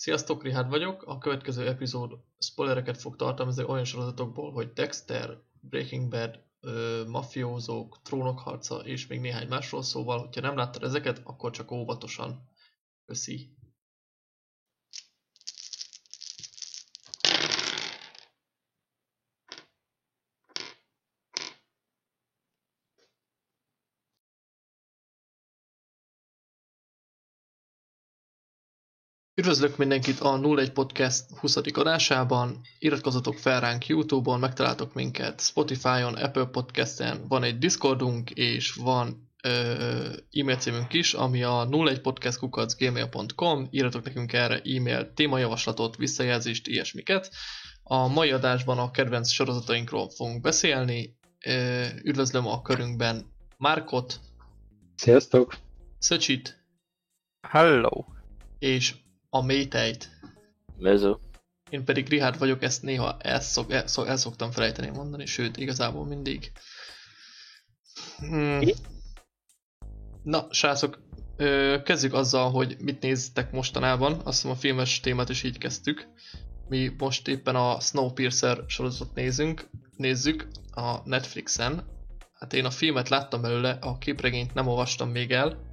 Sziasztok, Richard vagyok. A következő epizód spoilereket fog tartalmazni olyan sorozatokból, hogy Dexter, Breaking Bad, Mafiózók, Trónok harca és még néhány másról, szóval, hogyha nem láttad ezeket, akkor csak óvatosan. Köszi. Üdvözlök mindenkit a 01 Podcast 20. adásában. Iratkozzatok fel ránk Youtube-on, megtaláltok minket Spotify-on, Apple Podcast-en, van egy Discordunk, és van e-mail címünk is, ami a 01podcastkukacgmail.com. Írjatok nekünk erre e-mail témajavaslatot, visszajelzést, ilyesmiket. A mai adásban a kedvenc sorozatainkról fogunk beszélni. Üdvözlöm a körünkben Márkot. Sziasztok! Szöcsit. Hello! És a métejt. Mező. Én pedig Richard vagyok, ezt néha el, szok, el, szok, el szoktam felejteni mondani, sőt, igazából mindig. Hmm. Na, srácok, kezdjük azzal, hogy mit néztek mostanában. Azt hiszem a filmes témát is így kezdtük. Mi most éppen a Snowpiercer sorozatot nézünk, nézzük a Netflixen. Hát én a filmet láttam belőle, a képregényt nem olvastam még el,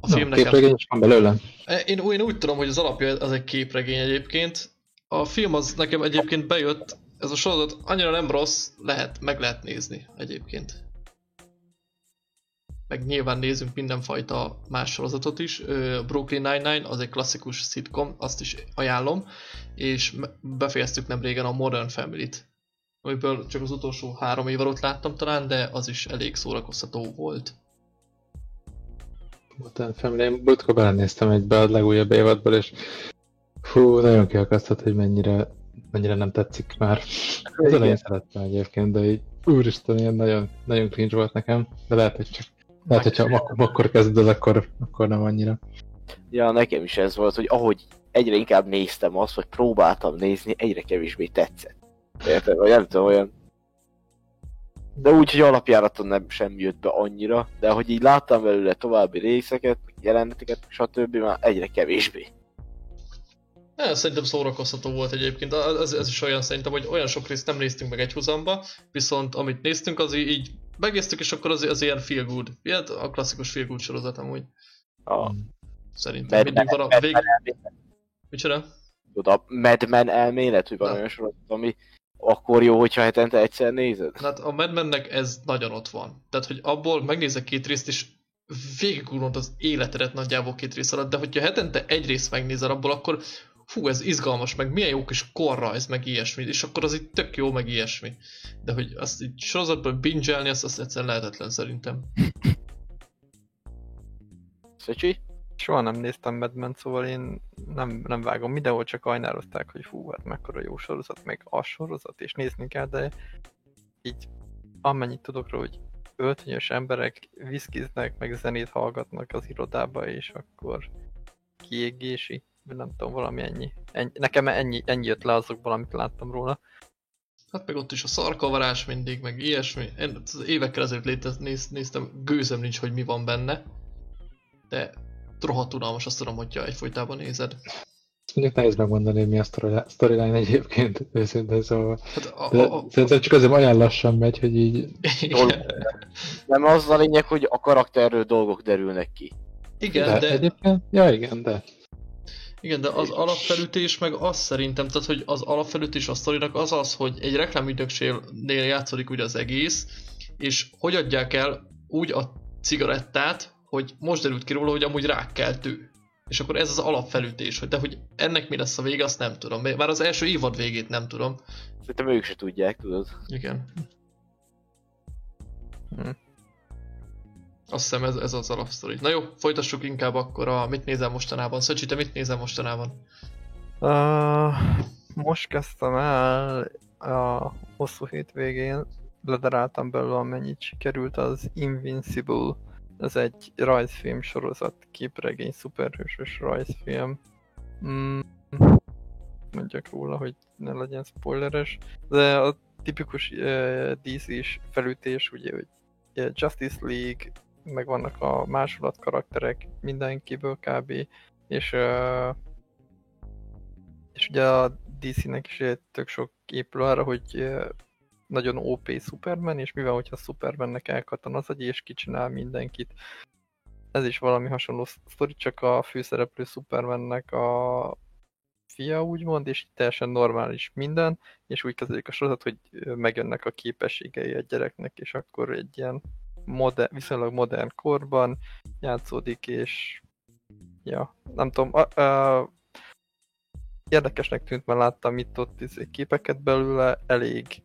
a film no, nekem... képregény is van belőle. E, én, én úgy tudom, hogy az alapja az egy képregény egyébként. A film az nekem egyébként bejött, ez a sorozat annyira nem rossz, lehet, meg lehet nézni egyébként. Meg nyilván nézünk mindenfajta más sorozatot is. Brooklyn Nine-Nine az egy klasszikus sitcom, azt is ajánlom. És befejeztük nem régen a Modern Family-t. Amiből csak az utolsó három év alatt láttam talán, de az is elég szórakoztató volt. Modern Family, én múltkor belenéztem egybe a legújabb évadból, és fú, nagyon kiakasztott, hogy mennyire, mennyire nem tetszik már. Az elején szerettem egyébként, de így úristen, ilyen nagyon, nagyon cringe volt nekem, de lehet, hogy csak lehet, hogyha ak akkor kezded, akkor, akkor nem annyira. Ja, nekem is ez volt, hogy ahogy egyre inkább néztem azt, vagy próbáltam nézni, egyre kevésbé tetszett. Érted? Vagy nem tudom, olyan de úgy, hogy alapjáraton nem sem jött be annyira, de hogy így láttam belőle további részeket, jeleneteket, stb. már egyre kevésbé. Ja, szerintem szórakoztató volt egyébként, ez, ez is olyan szerintem, hogy olyan sok részt nem néztünk meg egy húzamba, viszont amit néztünk az így, így megnéztük, és akkor az, az ilyen feel good. Ilyen a klasszikus feel good sorozat amúgy. A... Szerintem Mad mindig van a vég... Micsoda? Tudod, a Mad Men elmélet, hogy van olyan sorozat, ami akkor jó, hogyha hetente egyszer nézed? Hát a Mad Mennek ez nagyon ott van. Tehát, hogy abból megnézek két részt, és végigulod az életedet nagyjából két rész alatt, de hogyha hetente egy részt megnézel abból, akkor fú, ez izgalmas, meg milyen jó kis korrajz, meg ilyesmi, és akkor az itt tök jó, meg ilyesmi. De hogy azt így sorozatban bingelni, azt, azt egyszerűen lehetetlen szerintem. Szöcsi? Soha nem néztem Mad Men, szóval én nem, nem vágom. Mindenhol csak ajnározták, hogy fú, hát mekkora jó sorozat, meg a sorozat, és nézni kell, de így amennyit tudok róla, hogy öltönyös emberek viszkiznek, meg zenét hallgatnak az irodába, és akkor kiégési, nem tudom, valami ennyi. ennyi. Nekem ennyi, ennyi jött le azokból, amit láttam róla. Hát meg ott is a szarkavarás mindig, meg ilyesmi. Én évekkel ezelőtt létez, néz, néztem, gőzem nincs, hogy mi van benne. De rohadt unalmas, azt tudom, hogyha egyfolytában nézed. Ezt mondjuk nehéz megmondani, hogy mi a storyline egyébként, őszintén szóval. Hát a, a, a, szerintem csak azért olyan lassan megy, hogy így... Nem az a lényeg, hogy a karakterről dolgok derülnek ki. Igen, de... de... Egyébként? Ja, igen, de... Igen, de az alapfelütés meg az szerintem, tehát hogy az alapfelütés a sztorinak az az, hogy egy reklámügynökségnél játszódik ugye az egész, és hogy adják el úgy a cigarettát, hogy most derült ki róla, hogy amúgy rákkeltő. És akkor ez az alapfelütés, hogy de hogy ennek mi lesz a vége, azt nem tudom. Már az első évad végét nem tudom. Szerintem ők se tudják, tudod. Igen. Hm. Azt hiszem ez, ez az alapsztori. Na jó, folytassuk inkább akkor a mit nézel mostanában. Szöcsi, te mit nézel mostanában? Uh, most kezdtem el a hosszú hétvégén, ledaráltam belőle amennyit sikerült az Invincible ez egy rajzfilm sorozat, képregény, szuperhősös rajzfilm. Mm, mondjak róla, hogy ne legyen spoileres. De a tipikus uh, DC-s felütés, ugye, hogy uh, Justice League, meg vannak a másolat karakterek mindenkiből kb. És uh, ugye a DC-nek is tök sok épül arra, hogy ö, nagyon OP Superman, és mivel hogyha Supermannek elkattan az agy, és kicsinál mindenkit. Ez is valami hasonló sztori, csak a főszereplő Supermannek a fia úgymond, és teljesen normális minden, és úgy kezdődik a sorozat, hogy megjönnek a képességei a gyereknek, és akkor egy ilyen modern, viszonylag modern korban játszódik, és ja, nem tudom, a, a, érdekesnek tűnt, mert láttam itt ott izé képeket belőle, elég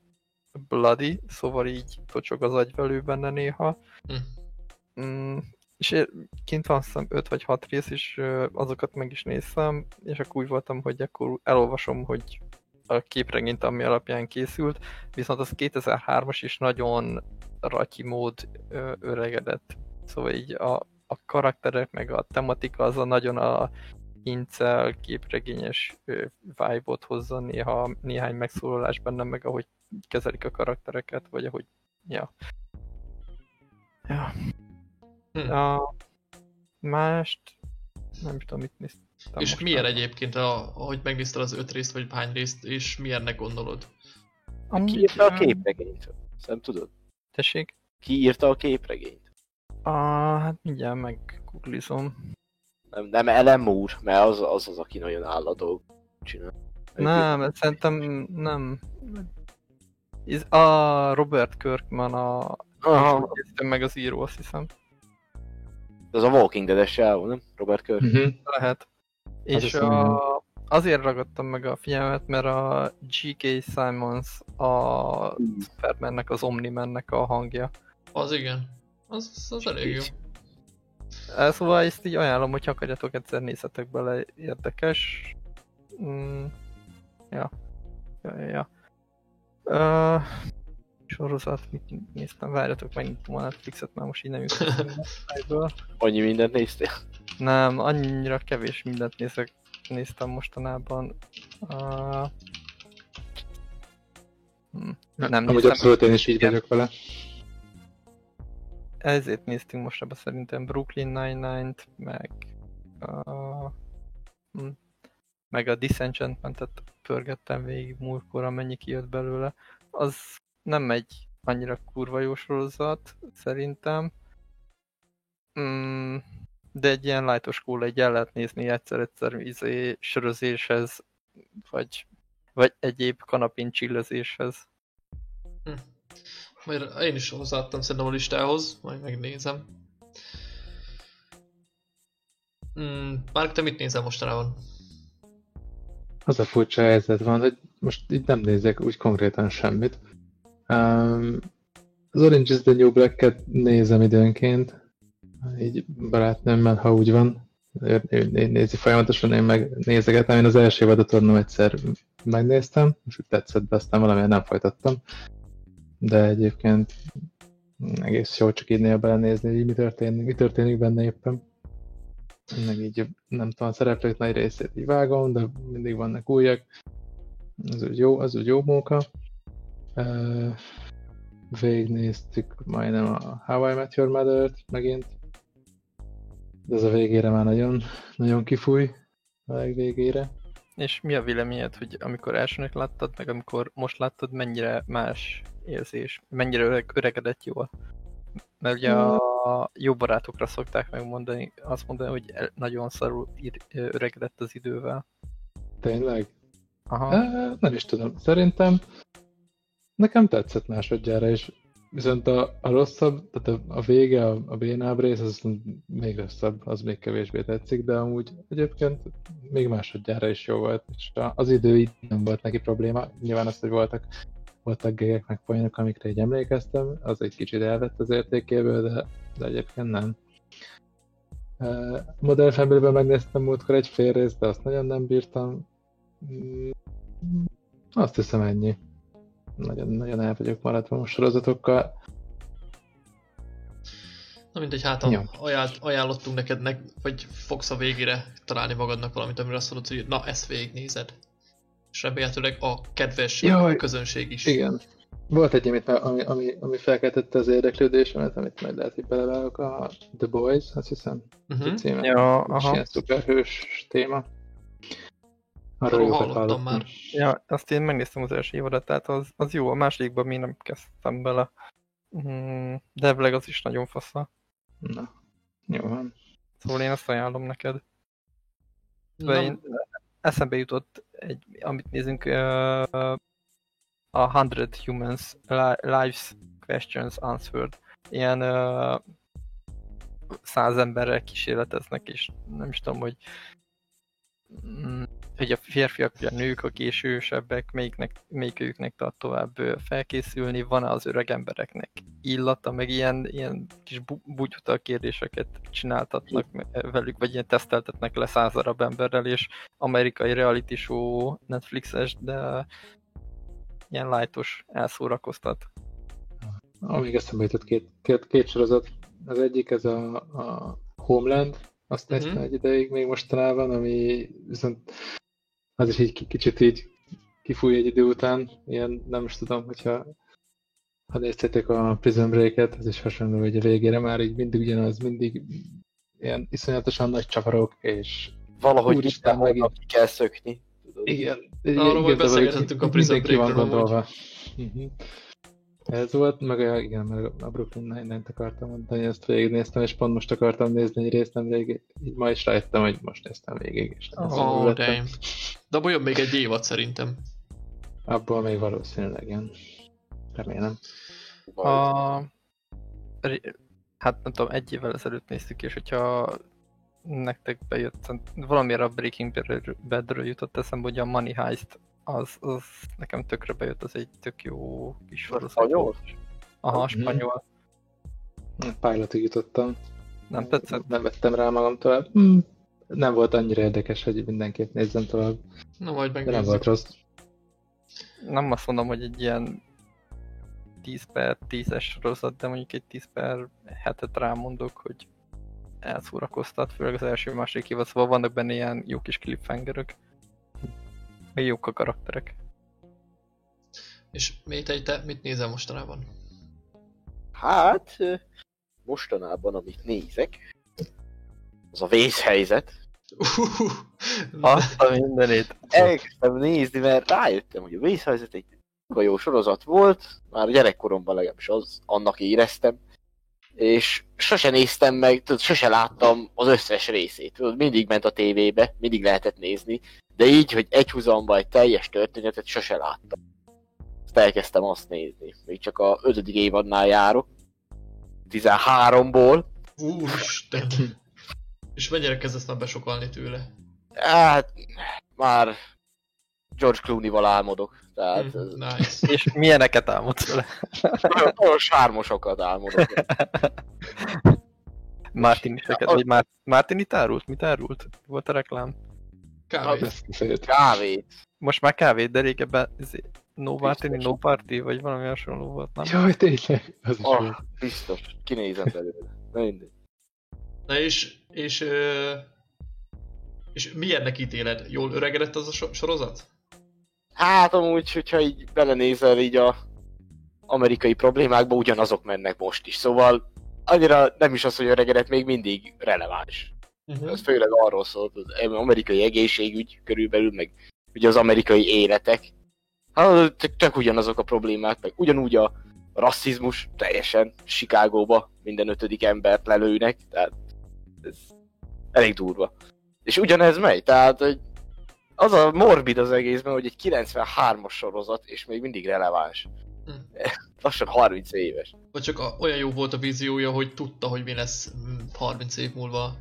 bloody, szóval így tocsog az agyvelő benne néha. Hm. Mm, és kint van hiszem 5 vagy 6 rész, és azokat meg is néztem, és akkor úgy voltam, hogy akkor elolvasom, hogy a képregényt, ami alapján készült, viszont az 2003-as is nagyon ratyi mód öregedett. Szóval így a, a karakterek, meg a tematika az a nagyon a incel képregényes vibe-ot hozza néha néhány megszólalás benne, meg ahogy kezelik a karaktereket, vagy ahogy, ja. Ja. Hm. A mást, nem is tudom, mit néztem. És most milyen egyébként, a, ahogy megnézted az öt részt, vagy hány részt, és milyennek gondolod? Ki Amúgy, írta a képregényt? Nem tudod? Tessék? Ki írta a képregényt? Ah, hát mindjárt meggooglizom. Nem, nem Ellen Moore, mert az az, az aki nagyon áll a dolg csinál. Nem, szerintem nem. Ez a Robert Kirkman a... Aha, meg az író, azt hiszem. az a Walking Dead-es nem? Robert Kirk. Mhm. Lehet. És hiszem, igen. a, azért ragadtam meg a figyelmet, mert a G.K. Simons a Supermannek, az Omni-mennek a hangja. Az igen. Az, az elég jó. Szóval ezt így ajánlom, hogy akarjátok egyszer nézzetek bele, érdekes. Mm, ja. Ja, ja, ja. Uh, sorozat, mit néztem, várjatok, megnyitom a Netflixet, már most így nem jutok. Annyi mindent néztél? Nem, annyira kevés mindent nézek, néztem mostanában. Uh, hm, nem Amúgy abszolút én is így vagyok vele. ezért néztünk most ebbe szerintem Brooklyn Nine-Nine-t, meg uh, hm, meg a Disenchantment-et pörgettem végig múltkor, amennyi kijött belőle. Az nem egy annyira kurva jó sorozat, szerintem. Mm, de egy ilyen lightos cool, egy el lehet nézni egyszer-egyszer izé, sörözéshez, vagy, vagy egyéb kanapin csillezéshez. Majd én is hozzáadtam szerintem a listához, majd megnézem. Mm, Márk, te mit nézel mostanában? Az a furcsa helyzet van, hogy most itt nem nézek úgy konkrétan semmit. Um, az Orange is the New Black-et nézem időnként, így barátnőmmel, ha úgy van. Ő, ő, ő nézi folyamatosan, én meg nézegetem. Én az első évadot tornom egyszer megnéztem, és úgy tetszett, de aztán valamilyen nem folytattam. De egyébként egész jó csak így néha belenézni, hogy mi történik, mi történik benne éppen. Meg így, nem tudom, a szereplők nagy részét így vágom, de mindig vannak újak. Az úgy jó, az úgy jó móka. Végignéztük majdnem a How I Met Your Mother-t megint. De ez a végére már nagyon, nagyon kifúj a legvégére. És mi a véleményed, hogy amikor elsőnek láttad, meg amikor most láttad, mennyire más érzés? Mennyire öreg, öregedett jól? Mert ugye a jó barátokra szokták megmondani, azt mondani, hogy nagyon szarul öregedett az idővel. Tényleg? Aha. Uh, nem is tudom. Szerintem nekem tetszett másodjára is. Viszont a, a rosszabb, tehát a, a vége, a, a bénább rész, az még rosszabb, az még kevésbé tetszik, de amúgy egyébként még másodjára is jó volt, és az idő így nem volt neki probléma. Nyilván az, hogy voltak, voltak gegek meg poénok, amikre így emlékeztem, az egy kicsit elvett az értékéből, de, de egyébként nem. Uh, Modern Family-ben megnéztem múltkor egy fél részt, de azt nagyon nem bírtam. Mm, Azt hiszem ennyi. Nagyon, nagyon el vagyok maradva most sorozatokkal. Na mindegy, hát a, ajánl, ajánlottunk neked, nek, vagy fogsz a végére találni magadnak valamit, amire azt mondod, hogy na ezt végignézed. És remélhetőleg a kedves Jaj, közönség is. Igen. Volt egy, amit, ami, ami, ami felkeltette az érdeklődésemet, amit majd lehet, hogy belevágok a The Boys, azt hiszem, Uh-huh. a címe. Ja, És aha. ilyen szuperhős téma. Arról Arról hallottam hallottam. már. Ja, azt én megnéztem az első évadat, tehát az, az jó, a másodikban még nem kezdtem bele. Mm, de elvileg az is nagyon fasza. Na, jó van. Szóval én azt ajánlom neked. Na, Szóval én, eszembe jutott, egy, amit nézünk, uh, a 100 Humans Li- Lives Questions Answered. Ilyen uh, száz emberrel kísérleteznek, és nem is tudom, hogy hogy a férfiak vagy a nők, a késősebbek, melyiknek, melyikőjüknek tart tovább felkészülni, van-e az öreg embereknek illata, meg ilyen, ilyen kis bu- bugyuta kérdéseket csináltatnak velük, vagy ilyen teszteltetnek le száz darab emberrel, és amerikai reality show Netflixes, de ilyen lightos elszórakoztat. Amíg eszembe jutott két, két, két sorozat. Az egyik ez a, a Homeland, azt Mhm. néztem egy ideig még mostanában, ami viszont az is így ki- kicsit így kifúj egy idő után. Ilyen, nem is tudom, hogyha ha néztétek a Prison Break-et, az is hasonló, hogy a végére már így mindig ugyanaz, mindig ilyen iszonyatosan nagy csavarok, és Valahogy Úristen, megint. ki kell szökni. tudod. igen. Arról majd beszélgetettünk a van Breakről amúgy. Ez volt, meg a, igen, meg a Brooklyn Nine-Nine-t akartam mondani, ezt végignéztem, és pont most akartam nézni egy részt, nem végig, így ma is rájöttem, hogy most néztem végig, és Oh. De abból jön még egy évad szerintem. abból még valószínűleg igen. Remélem. A... Hát nem tudom, egy évvel ezelőtt néztük, és hogyha nektek bejött, valamiért a Breaking Bad- Badről jutott eszembe, hogy a Money Heist, az, az nekem tökre bejött, az egy tök jó kis sorozat. Spanyol? Aha, Mhm. spanyol. Pilotig jutottam. Nem tetszett? Nem vettem rá magam tovább. Hmm. Nem volt annyira érdekes, hogy mindenképp nézzem tovább, Na majd de nem megnézzük. volt rossz. Nem azt mondom, hogy egy ilyen 10 per 10-es sorozat, de mondjuk egy 10 per 7-et rámondok, hogy elszórakoztat, főleg az első második évad, szóval vannak benne ilyen jó kis cliffhangerök. Meg jók a karakterek. És Métej, te mit nézel mostanában? Hát, mostanában, amit nézek, az a vészhelyzet. Azt a mindenét. Elkezdtem nézni, mert rájöttem, hogy a vészhelyzet egy jó sorozat volt, már gyerekkoromban legalábbis az, annak éreztem, és sose néztem meg, tudod, sose láttam az összes részét. Tudod, mindig ment a tévébe, mindig lehetett nézni, de így, hogy egy húzamba egy teljes történetet sose láttam. Azt elkezdtem azt nézni. Még csak a ötödik évadnál járok. 13-ból. Úristen. És mennyire kezdesz már besokalni tőle? Hát, már George Clooney-val álmodok. Tehát Hm, ez Nice. És milyeneket álmodsz vele? nagyon, nagyon sármosokat álmodok. Martin is neked, vagy Mar- Martin itt árult? Mit árult? Volt a reklám? Kávé. Ezt kiszedett. Kávét. Most már kávét, de régebben izé, No Martini, No Party, vagy valami hasonló volt, nem? Jaj, tényleg, az is Oh, volt. biztos. Kinézem belőle. Na mindegy. Na és, és, ö, és milyennek ítéled? Jól öregedett az a so- sorozat? Hát amúgy, hogyha így belenézel így a amerikai problémákba, ugyanazok mennek most is. Szóval annyira nem is az, hogy öregedett, még mindig releváns. Uh-huh. Ez főleg arról szólt, az amerikai egészségügy körülbelül, meg ugye az amerikai életek. Hát tök ugyanazok a problémák, meg ugyanúgy a rasszizmus teljesen Chicagóba minden ötödik embert lelőnek, tehát ez elég durva. És ugyanez megy, tehát hogy az a morbid az egészben, hogy egy 93-as sorozat, és még mindig releváns. Hm. Lassan 30 éves. Vagy csak a, olyan jó volt a víziója, hogy tudta, hogy mi lesz mm, 30 év múlva.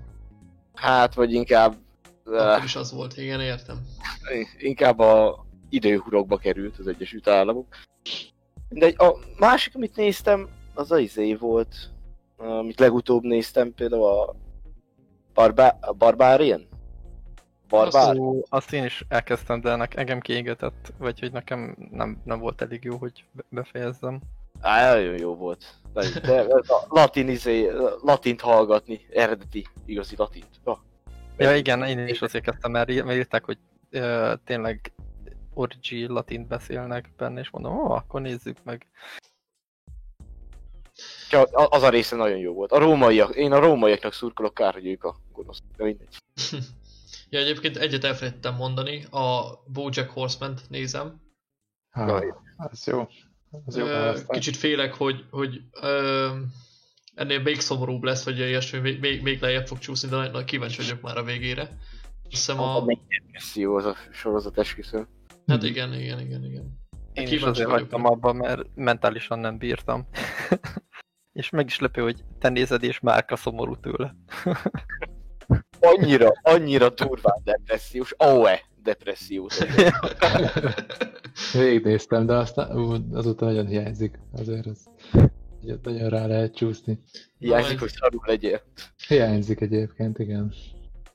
Hát, vagy inkább Akkor is az volt, igen, értem. inkább a időhurokba került az Egyesült Államok. De a másik, amit néztem, az a izé volt, amit legutóbb néztem, például a, Barba- a Barbarian? Barbár? Ó, azt én is elkezdtem, de nek, engem kiégetett, vagy hogy nekem nem, nem volt elég jó, hogy be- befejezzem. Á, nagyon jó volt. De, de latin izé, latint hallgatni, eredeti, igazi latint. Ja. Ja igen, én is azért kezdtem, mert írták, hogy ö, tényleg origi latint beszélnek benne, és mondom, ó, akkor nézzük meg. Csak a- az a része nagyon jó volt. A rómaiak, én a rómaiaknak szurkolok, kár, hogy ők a gonosz. De mindegy. Ja, egyébként egyet elfelejtettem mondani, a Bojack horseman nézem. Ah, az jó. Az jó Ö. Kicsit félek, hogy, hogy ö, ennél még szomorúbb lesz, vagy ilyesmi, még, még, még lejjebb fog csúszni, de nagyon, kíváncsi vagyok már a végére. Hiszem A... a... Depresszió az a sorozat, esküszöm. Hát igen, igen, igen, igen. Én is Kíváncsi azért vagyok hagytam abba, mert mentálisan nem bírtam. és meg is lepő, hogy te nézed, és Márka szomorú tőle. Annyira, annyira durván depressziós, AOE depressziós. Végignéztem, de aztán ú, azóta nagyon hiányzik. Azért az nagyon- nagyon rá lehet csúszni. Hiányzik, hogy szarul legyél. Hiányzik egyébként, igen.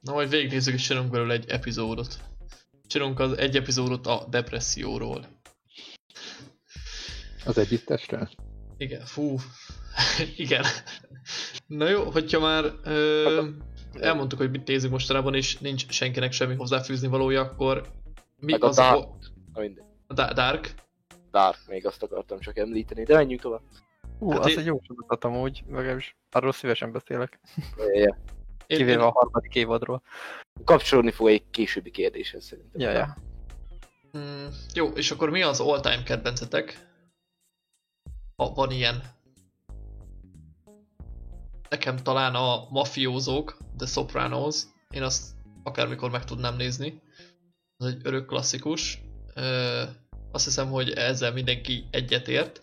Na majd végignézzük és csinálunk belőle egy epizódot. Csinálunk az egy epizódot a depresszióról. Az együttesről? Igen, fú. Igen. Na jó, hogyha már ö, elmondtuk, hogy mit nézzük mostanában, és nincs senkinek semmi hozzáfűzni valója, akkor mi a az Dark. a, mindegy. a Da- Dark? Dark, még azt akartam csak említeni, de menjünk tovább. Hú, Hát az én- egy jó sorozat amúgy, legalábbis arról szívesen beszélek. Én, Kivéve én, a harmadik évadról. Kapcsolódni fog egy későbbi kérdéshez szerintem. Ja, ja. mm, jó, és akkor mi az all-time kedvencetek? Ha van ilyen. Nekem talán a mafiózók, The Sopranos, én azt akármikor meg tudnám nézni. Ez egy örök klasszikus. Ö, azt hiszem, hogy ezzel mindenki egyetért.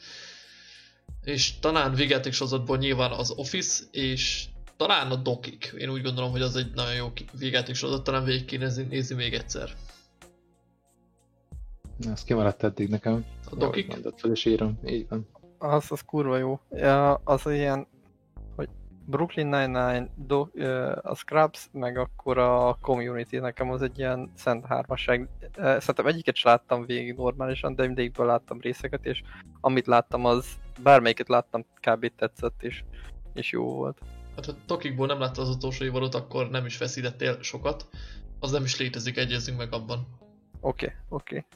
És talán végjáték sorozatból nyilván az Office, és talán a Dokik. Én úgy gondolom, hogy az egy nagyon jó ki- végjáték sorozat, talán végig kéne nézni, még egyszer. Az kimaradt eddig nekem. A Jó, Dokik? hogy mondod, fel is írom. Így van. Az, az kurva jó. Ja, az ilyen, Brooklyn Nine-Nine, Do, ö, a Scrubs, meg akkor a Community, nekem az egy ilyen szent hármasság. Ö, Szerintem egyiket sem láttam végig normálisan, de mindegyikből láttam részeket, és amit láttam, az bármelyiket láttam, kb. tetszett, és, és jó volt. Hát ha Tokikból nem látta az utolsó évadot, akkor nem is veszítettél sokat. Az nem is létezik, egyezünk meg abban. Oké, okay, oké. Okay.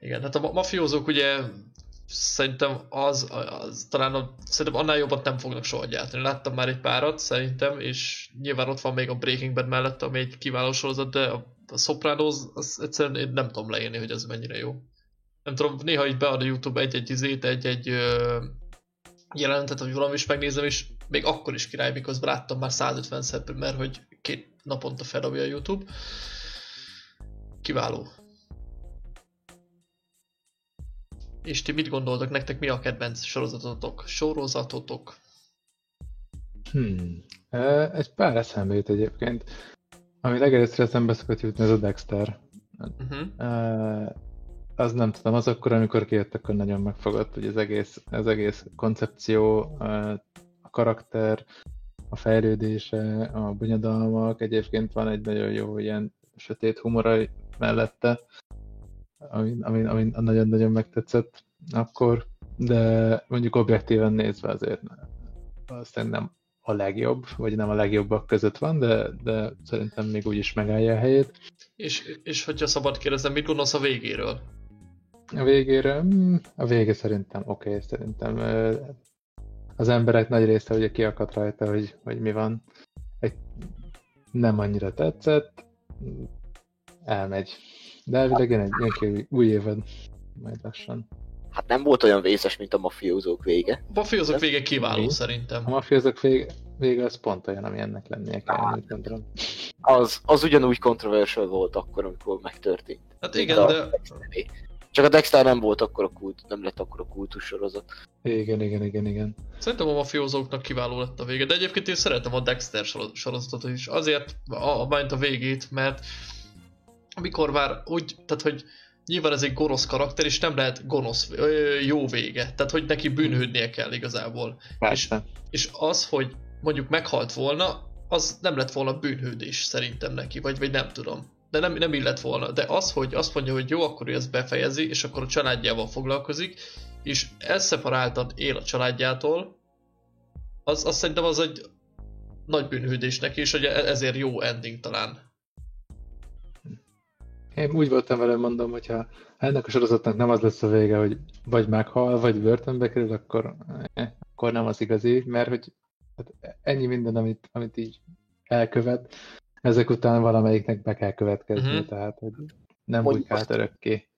Igen, hát a ma- mafiózók ugye szerintem az, az talán a, szerintem annál jobbat nem fognak soha gyártani. Láttam már egy párat szerintem, és nyilván ott van még a Breaking Bad mellett, ami egy kiváló sorozat, de a, a Sopranos, az egyszerűen én nem tudom leírni, hogy ez mennyire jó. Nem tudom, néha így bead a Youtube egy-egy izét, egy-egy jelentet, vagy valami is megnézem, és még akkor is király, miközben láttam már 150 szer mert hogy két naponta feldobja a Youtube. Kiváló. És ti mit gondoltak, nektek mi a kedvenc sorozatotok? Sorozatotok? Hmm. Egy pár eszembe jut egyébként. Ami legelőször eszembe szokott jutni, az a Dexter. Uh-huh. Az nem tudom, az akkor, amikor kijött, akkor nagyon megfogott, hogy az egész, az egész koncepció, a karakter, a fejlődése, a bonyodalmak, egyébként van egy nagyon jó ilyen sötét humora mellette, ami, ami, ami nagyon-nagyon megtetszett akkor, de mondjuk objektíven nézve azért valószínűleg nem a legjobb, vagy nem a legjobbak között van, de, de szerintem még úgy is megállja a helyét. És, és hogyha szabad kérdezem, mit gondolsz a végéről? A végére, mm, a vége szerintem oké, okay, szerintem az emberek nagy része ugye kiakadt rajta, hogy, hogy mi van. Egy, nem annyira tetszett, elmegy. De elvileg jön egy jön új évad, majd lassan. Hát nem volt olyan vészes, mint a mafiózók vége. A mafiózók vége kiváló Mi? szerintem. A mafiózók vége, vége az pont olyan, ami ennek lennie kell, gondolom. Az, az ugyanúgy controversial volt akkor, amikor megtörtént. Hát igen, de Dexteré. Csak a Dexter nem volt akkor a kult, nem lett akkor a kultus sorozat. Igen, igen, igen, igen. szerintem a mafiózóknak kiváló lett a vége. De egyébként én szeretem a Dexter sor- sorozatot is. Azért, a, a, a végét, mert amikor már úgy, tehát hogy nyilván ez egy gonosz karakter, és nem lehet gonosz, ö, jó vége. Tehát, hogy neki bűnhődnie kell igazából. Persze. És az, hogy mondjuk meghalt volna, az nem lett volna bűnhődés szerintem neki, vagy, vagy nem tudom. De nem, nem illett volna. De az, hogy azt mondja, hogy jó, akkor ő ezt befejezi, és akkor a családjával foglalkozik, és elszeparáltan él a családjától, az, az szerintem az egy nagy bűnhődés neki, és hogy e- ezért jó ending talán. Én úgy voltam vele, mondom, hogyha ennek a sorozatnak nem az lesz a vége, hogy vagy meghal, vagy börtönbe kerül, akkor, eh, akkor nem az igazi, mert hogy hát ennyi minden, amit, amit így elkövet, ezek után valamelyiknek be kell következni, Mhm. tehát hogy nem bujkált örökké.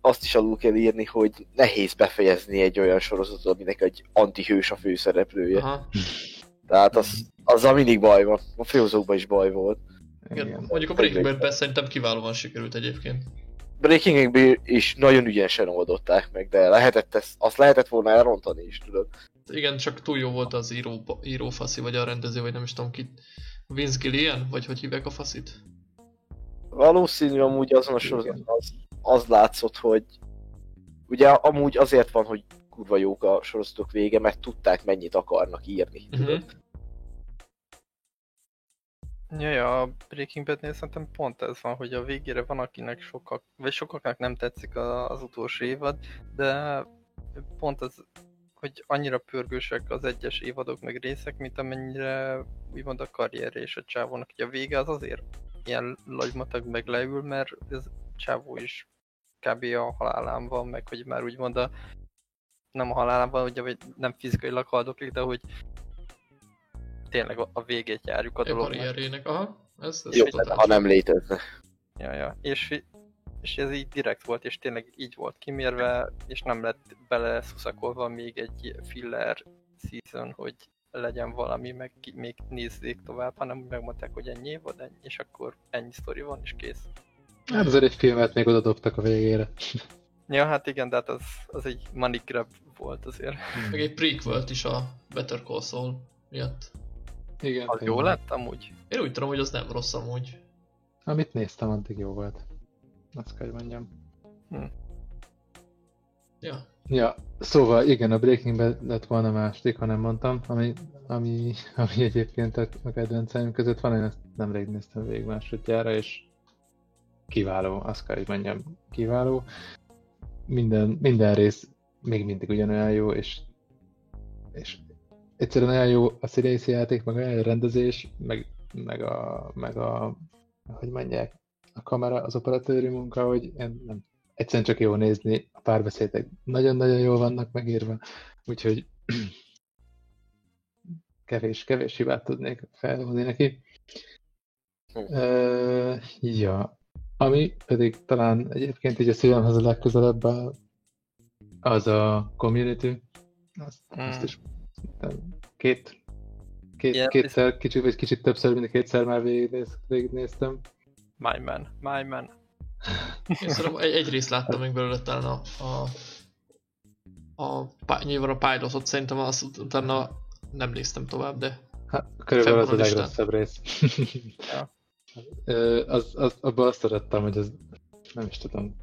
Azt is alul kell írni, hogy nehéz befejezni egy olyan sorozatot, aminek egy antihős a főszereplője. Aha. Tehát az, azzal mindig baj van. A főhozókban is baj volt. Igen. Igen. Mondjuk a Breaking Bad-ben szerintem kiválóan sikerült egyébként. Breaking Bad is nagyon ügyesen oldották meg, de lehetett ezt, azt lehetett volna elrontani is, tudod. Igen, csak túl jó volt az író, író faszi, vagy a rendező, vagy nem is tudom ki. Vince Gillian? Vagy hogy hívják a faszit? Valószínű amúgy azon a az, az látszott, hogy ugye amúgy azért van, hogy kurva jók a sorozatok vége, mert tudták mennyit akarnak írni. Mhm. Tudod? Ja, ja, a Breaking Badnél szerintem pont ez van, hogy a végére van, akinek sokak, vagy sokaknak nem tetszik az utolsó évad, de pont az, hogy annyira pörgősek az egyes évadok meg részek, mint amennyire úgymond a karrierje és a csávónak. Ugye a vége az azért ilyen lagymatag meg leül, mert ez csávó is kb. a halálán van, meg hogy már úgymond a nem a halálán van, ugye, vagy nem fizikailag haldoklik, de hogy tényleg a- végét járjuk a A dolognak. karrierjének. Aha. Ez, ez Jó, totális. ha nem létezne. Ja, ja. És, és ez így direkt volt, és tényleg így volt kimérve, és nem lett bele szuszakolva még egy filler season, hogy legyen valami, meg még nézzék tovább, hanem megmondták, hogy ennyi év ennyi, és akkor ennyi sztori van, és kész. Hát azért egy filmet még oda dobtak a végére. Ja, hát igen, de hát az, az egy money grab volt azért. Meg egy prequel is a Better Call Saul miatt. Igen. Az jó lett amúgy? Én úgy tudom, hogy az nem rossz amúgy. Amit néztem, addig jó volt. Azt kell, hogy mondjam. Ja. Ja, szóval igen, a Breaking Bad lett volna a második, ha nem mondtam, ami, ami, ami egyébként a, a kedvenceim között van, én ezt nemrég néztem végig másodjára, és kiváló, azt kell, hogy mondjam, kiváló. Minden, minden rész még mindig ugyanolyan jó, és, és egyszerűen olyan jó a színészi játék, meg olyan jó rendezés, meg, meg, a, meg a, hogy mondják, a kamera, az operatőri munka, hogy én nem, egyszerűen csak jó nézni, a párbeszédek nagyon-nagyon jól vannak megírva, úgyhogy kevés, kevés hibát tudnék felhozni neki. Uh, ja, ami pedig talán egyébként így a szívemhez a legközelebb a, az a community. Azt, azt is nem, két, két, Igen, kétszer, kicsit, vagy kicsit többször, mint kétszer már végignéz, végignéztem. My man, my man. Én szerintem egy, egy részt láttam még belőle talán a, a, a, a nyilván a pilotot szerintem azt utána nem néztem tovább, de Hát, körülbelül az a legrosszabb rész. Ja. Az, az, abban azt szerettem, hogy az, nem is tudom,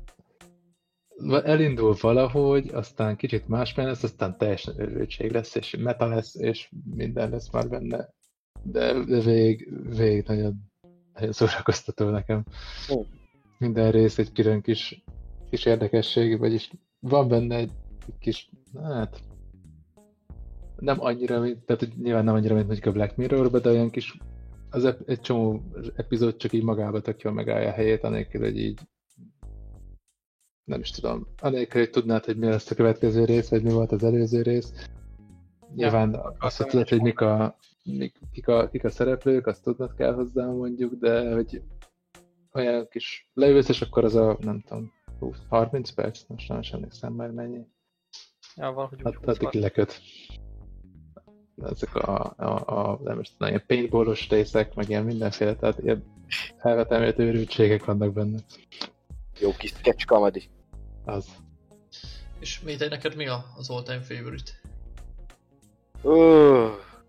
elindul valahogy, aztán kicsit másmilyen lesz, aztán teljesen őrültség lesz, és meta lesz, és minden lesz már benne. De, de végig, végig nagyon, nagyon szórakoztató nekem. Minden rész egy külön kis, kis érdekesség, vagyis van benne egy kis, hát nem annyira, mint, tehát nyilván nem annyira, mint mondjuk a Black Mirror, de olyan kis, az ep- egy csomó epizód csak így magába tök jól megállja a helyét, anélkül, hogy így nem is tudom, anélkül, hogy tudnád, hogy mi lesz a következő rész, vagy mi volt az előző rész. Nyilván azt, hogy tudod, hogy mik a, mik, kik, a, kik a szereplők, azt tudnod kell hozzá mondjuk, de hogy olyan kis leülsz, és akkor az a, nem tudom, 20, 30 perc, most nem is emlékszem már mennyi. Ja, valahogy úgy Hát, húzva. addig leköt. Ezek a, a, a nem is tudom, ilyen paintballos részek, meg ilyen mindenféle, tehát ilyen elvetemült őrültségek vannak benne. Jó kis sketch comedy. Az. és Métej, neked mi az all time favorite? Ö,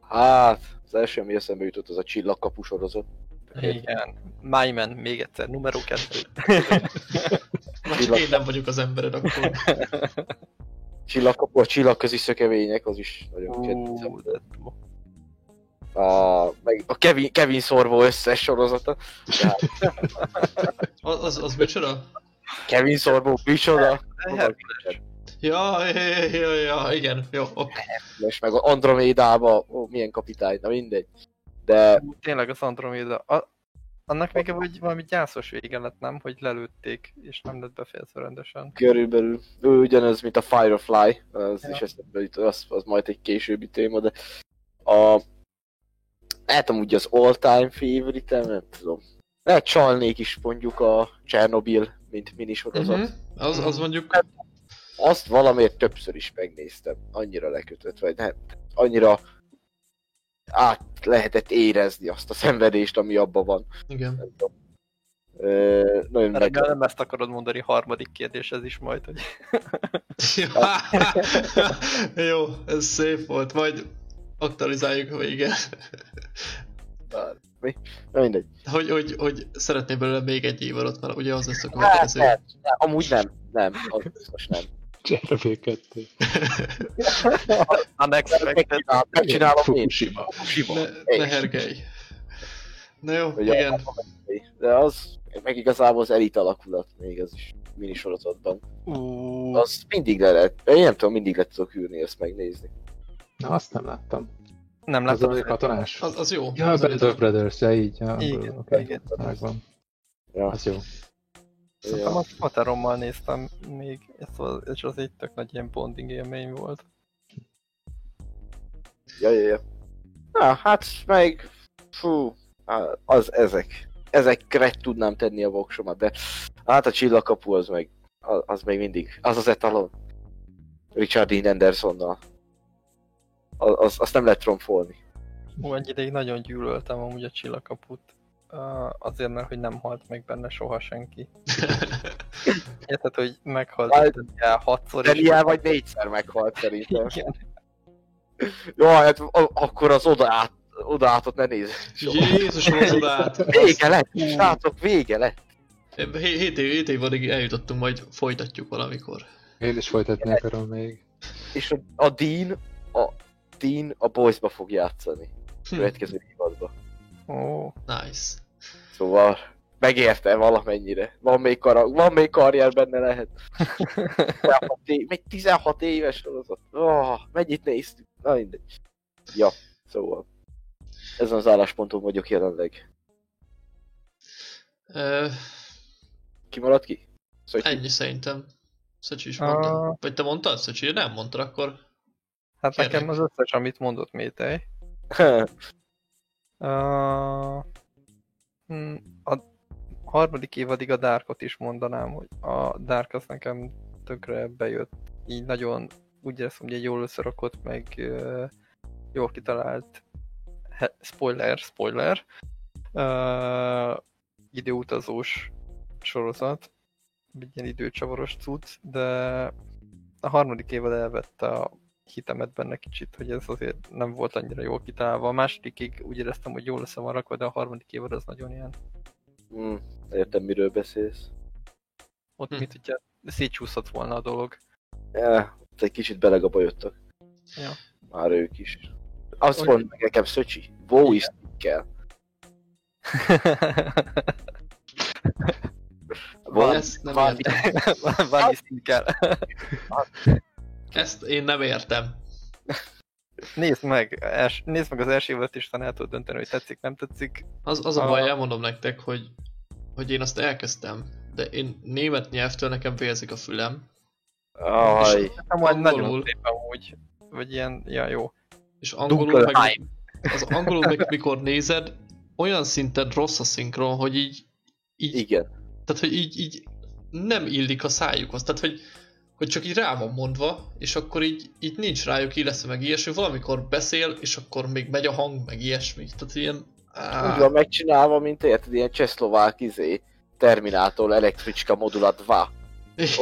hát, az első, ami eszembe jutott, az a csillagkapu sorozat. Igen. My man, még egyszer, numero 2. Már csak én nem vagyok az embered akkor. Csillagkapu, a csillagközi szökevények, az is nagyon kedvencem. A, meg a Kevin, Kevin szorvó összes sorozata. Az, az micsoda? Kevin szorvó, micsoda. Ja, ja, ja, igen, jó. És meg a Andromédába, ó, milyen kapitány, na mindegy. De Tényleg az Andromeda. A, annak még vagy valami gyászos vége lett, nem? Hogy lelőtték, és nem lett befejezve rendesen. körülbelül ő ugyanaz, mint a Firefly, az Ja. is eszembe jut, az, az majd egy későbbi téma, de a lehet amúgy az all-time favorite nem tudom. Lehet csalnék is mondjuk a Chernobyl, mint minisorozat. Uh-huh. Az, az mondjuk... Azt valamiért többször is megnéztem. Annyira lekötött, vagy nem. Annyira át lehetett érezni azt a szenvedést, ami abban van. Igen. Nem tudom. Ö, nagyon meg... Nem ezt akarod mondani, harmadik kérdés ez is majd, hogy Jó, ez szép volt. Majd aktualizáljuk a végén. Mi? Na mindegy. Hogy, hogy, hogy szeretné belőle még egy évadot, mert ugye az lesz a Hát, következő. nem, nem, amúgy nem. Nem, az biztos nem. Chernobyl 2. unexpected. Megcsinál- Megcsinálom én. Fukushima. Ne, ne hergelj. Na jó, Ugye, igen. De az, meg igazából az elit alakulat még az is minisorozatban. Ú, Az mindig le lehet, én nem tudom, mindig le tudok ülni ezt megnézni. Na, azt nem láttam. Nem Az láttam. a katonás? Az, az jó. Ja, Az Band of Brothers, ja így. Ja, Igen, igen. Megvan. Ja. Az jó. Szerintem Ja. azt néztem még, ez az, és az egy tök nagy ilyen bonding élmény volt. Ja, ja, ja. Na, hát meg, fú, az ezek. Ezekre tudnám tenni a voksomat, de hát a csillagkapu az meg, az, az még mindig, az az etalon. Richard Dean Andersonnal. Az, az, azt nem lehet tromfolni. Ó, egy ideig nagyon gyűlöltem amúgy a csillagkaput. Uh, azért, mert hogy nem halt meg benne soha senki. Érted, hogy meghalt Hát- Daniel hatszor Daniel vagy négyszer meghalt szerintem. Igen. Jó, hát akkor az oda át, oda átot ne nézz. Jézusom, az odát. Vége lett, srácok, vége lett. Hét, hét, év, hét évadig eljutottunk, majd folytatjuk valamikor. Én is folytatni akarom még. És a, a Dean, a Dean a Boys-ba fog játszani. Hm, Következő évadban. Ó, nice. Szóval megérte valamennyire. Van még, kara- van még karrier benne lehet. 16 év, még 16 éves sorozat. Oh, mennyit néztük? Na mindegy. Ja, szóval. Ezen az állásponton vagyok jelenleg. Ö, Ki maradt ki? Szóval ennyi szerintem. Szöcsi is mondta. Ah. Vagy te mondtad, Szöcsi? Nem mondtad, akkor... hát Kérlek. nekem az összes, amit mondott Métej. Uh, a harmadik évadig a Darkot is mondanám, hogy a Dark az nekem tökre bejött. Így nagyon úgy éreztem, hogy egy jól összerakott, meg uh, jól kitalált he, spoiler, spoiler uh, időutazós sorozat, egy ilyen időcsavaros cucc, de a harmadik évad elvette a hitemet benne kicsit, hogy ez azért nem volt annyira jól kitalálva. A másodikig úgy éreztem, hogy jól van rakva, de a harmadik évad az nagyon ilyen. hmm, értem, miről beszélsz. Ott Hm. mit, hogyha szétcsúszott volna a dolog. Ja, ott egy kicsit belegabajodtak. Ja. Már ők is. Azt mondd meg nekem, Szöcsi, Wow is kell. Van, Ezt nem van, értem. Van is kell. Ezt én nem értem. Nézd meg, els, nézd meg az első évadat is, aztán el tudod dönteni, hogy tetszik, nem tetszik. Az, az a A- baj, elmondom nektek, hogy, hogy én azt elkezdtem, de én német nyelvtől nekem vérzik a fülem, Aj, majd nagyon Angolul. szép amúgy. Vagy ilyen, ja jó. és angolul meg, Dunkelheim. az angolul meg mikor nézed, olyan szinten rossz a szinkron, hogy így, így igen. tehát hogy így, így nem illik a szájukhoz, tehát hogy, hogy csak így rá van mondva, és akkor így, így nincs rájuk illeszve meg ilyesmi, valamikor beszél, és akkor még megy a hang, meg ilyesmi, tehát ilyen... Úgy van megcsinálva, mint érted, ilyen csehszlovák izé, Terminátor elektricska modulat vá.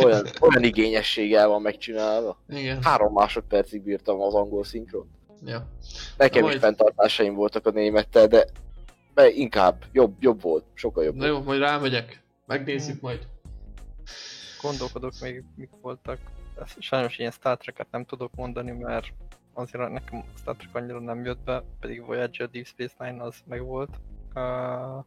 Olyan, olyan igényességgel van megcsinálva. Igen, Három másodpercig bírtam az angol szinkron. ja. Nekem Na is majd- fenntartásaim voltak a némettel, de, de inkább jobb, jobb volt, sokkal jobb Na jó, majd rámegyek, megnézzük majd. Gondolkodok még, mik voltak. Sajnos ilyen Star Trek-et nem tudok mondani, mert azért nekem Star Trek annyira nem jött be, pedig Voyager Deep Space Nine az meg volt. Uh,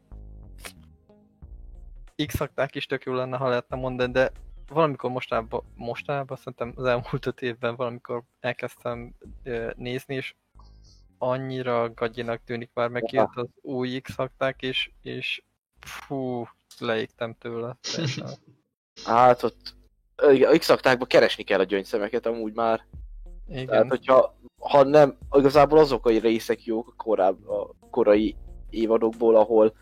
X-akták is tök jó lenne, ha lehetne mondani, de valamikor mostában, mostában szerintem az elmúlt öt évben valamikor elkezdtem ö, nézni, és annyira gagyinak tűnik már megijött az új X-akták, és, és fú, leégtem tőle. Hát ott X-aktákban keresni kell a gyöngyszemeket amúgy már. Igen. Tehát, hogyha ha nem, igazából azok a részek jók a korábban, a korai évadokból, ahol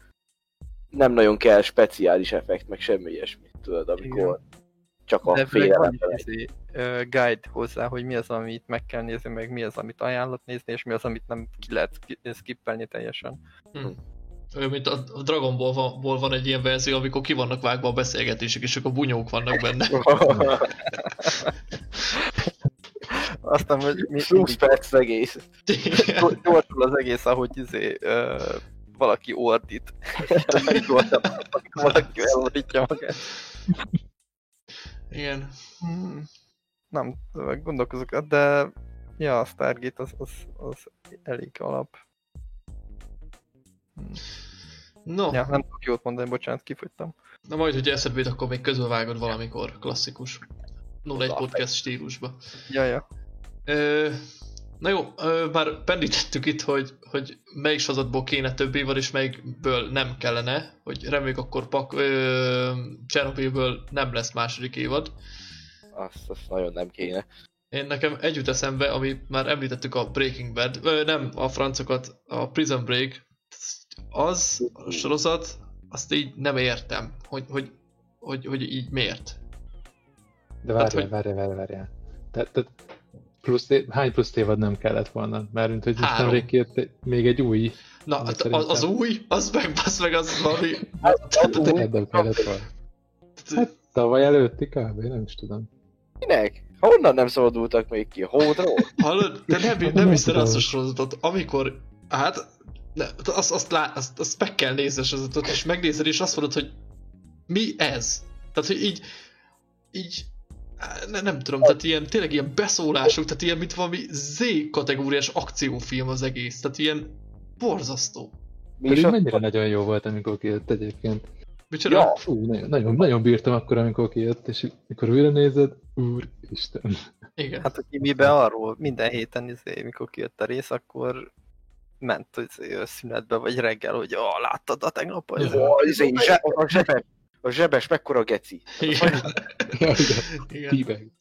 nem nagyon kell speciális effekt, meg semmi ilyesmi, tudod, amikor Igen. csak a De félelem. izé, ö, guide hozzá, hogy mi az, amit meg kell nézni, meg mi az, amit ajánlott nézni, és mi az, amit nem ki lehet ski- skippelni teljesen. Olyan, mint a Dragon Ball van, van egy ilyen verzió, amikor ki vannak vágva a beszélgetések, és akkor bunyók vannak benne. Aztán, hogy mi, 20 perc egész. Gyor- gyorsul az egész, ahogy izé, ö, valaki ordít. Valaki elordítja magát. Igen. Hmm. Nem, gondolkozok, de ja, a Stargate az, az, az elég alap. Hmm. No, Ja, nem tudok jót mondani, bocsánat, kifogytam. na majd, hogy eszedbe jut, akkor még közbevágod valamikor, klasszikus. 01 Oda, podcast stílusba. Ja, ja. Ö, na jó, ö, már pendítettük itt, hogy, hogy melyik sorozatból kéne több évad, és melyikből nem kellene, hogy reméljük akkor pak, ö, Csernobylből nem lesz második évad. Azt, azt nagyon nem kéne. Én nekem egy jut eszembe, ami már említettük a Breaking Bad, ö, nem a francokat, a Prison Break, az a sorozat, azt így nem értem, hogy, hogy, hogy, hogy így miért. De Tehát, várjál, hogy- várjál, várjál, várjál. Tehát, tehát plusz, hány plusz évad nem kellett volna? Mert mint hogy most Három. nemrég egy- még egy új, Na, Ami hát az, az új, az meg, az meg az valami... tényleg nem kellett volna. Hát tavaly előtti kb. nem is tudom. Minek? Honnan nem szabadultak még ki? Hódról? Hallod? De nem, nem Nem hiszed azt a sorozatot, amikor... Hát... Ne, azt, azt, lá, azt, azt meg kell nézni a sorozatot, és megnézed, és azt mondod, hogy mi ez? Tehát, hogy így... Így... Ne, nem tudom, tehát ilyen, tényleg ilyen beszólások, tehát ilyen, mint valami Z kategóriás akciófilm az egész, tehát ilyen borzasztó. Pedig a... mennyire nagyon jó volt, amikor kijött egyébként. Micsoda? Ja. Fú, nagyon, nagyon, nagyon bírtam akkor, amikor kijött, és mikor újra nézed, úristen. Igen. Hát, hogy mibe arról minden héten, izé, mikor kijött a rész, akkor ment izé, a szünetbe, vagy reggel, hogy ah, láttad a tegnap? Ja. Izé, Ó, izé, zse... a zsebes, a zsebes mekkora geci. Igen. Igen,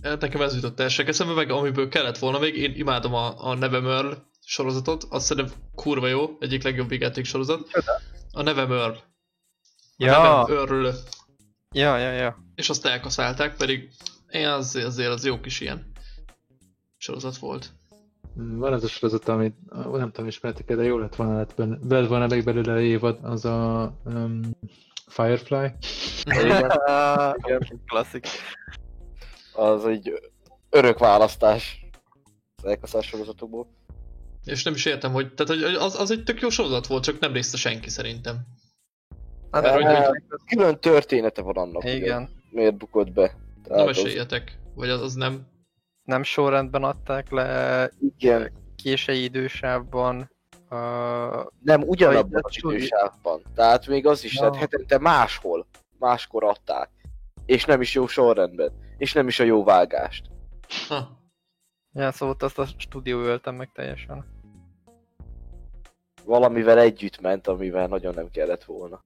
Nekem ez jutott elsők eszembe, meg amiből kellett volna még, én imádom a, a Nevermore sorozatot, azt szerintem kurva jó, egyik legjobb vigyáték sorozat. A Nevermore. A Ja, Nevermore, ja, ja, ja. és azt elkaszálták, pedig én az, azért az jó kis ilyen sorozat volt. Van az a sorozat, amit nem tudom, ismertek de jó lett volna, lett benne, lett volna még belőle évad, az a um, Firefly. Igen. Igen. Klasszik. Az egy örök választás az elkaszás sorozatokból. És nem is értem, hogy, tehát, hogy az, az egy tök jó sorozat volt, csak nem nézte senki szerintem. Hát, Mert hogy- Külön története van annak, igen. miért bukott be. Na Tehát az, meséljetek, vagy az, az nem. Nem sorrendben adták le, igen, késői idősávban. Uh, nem ugyanabban az idősávban. Tehát még az is, Ja. tehát hetente máshol, máskor adták. És nem is jó sorrendben. És nem is a jó vágást. Ha, ja, szóval ott azt a stúdió öltem meg teljesen. Valamivel együtt ment, amivel nagyon nem kellett volna.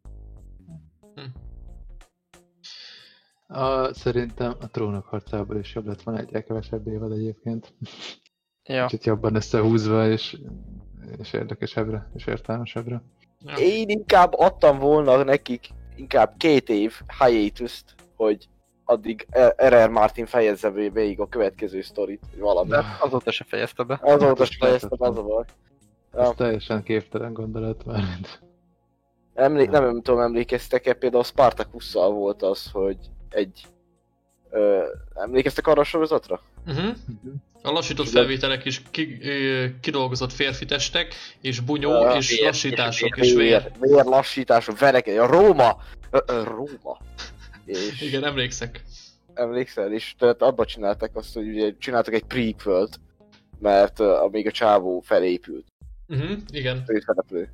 A, szerintem a trónok harcából is jobb lett volna egyre kevesebb évad egyébként. Ja. Kicsit jobban összehúzva, és, és érdekesebbre, és értelmesebbre. ja. Én inkább adtam volna nekik inkább két év hiatus hogy addig R.R. Martin fejezze vé- végig a következő sztorit, vagy valami. De azóta se fejezte be. Azóta se fejeztem, az a baj. Ez Ja. teljesen képtelen gondolat már. Emlé- nem, nem tudom, emlékeztek-e, például a Spartakusszal volt az, hogy egy... Ö, emlékeztek arra a sorozatra? Uh-huh. A lassított felvételek is ki, ö, kidolgozott férfi testek, és bunyó, Ja, és vér, lassítások, és vér. vér, vér lassítások, verek, a Róma! Ö, ö, Róma! És Igen, emlékszek. emlékszel, és tehát abba csinálták azt, hogy ugye csináltak egy prequelt, mert uh, amíg a csávó felépült, Uh-huh. Igen. főszereplő.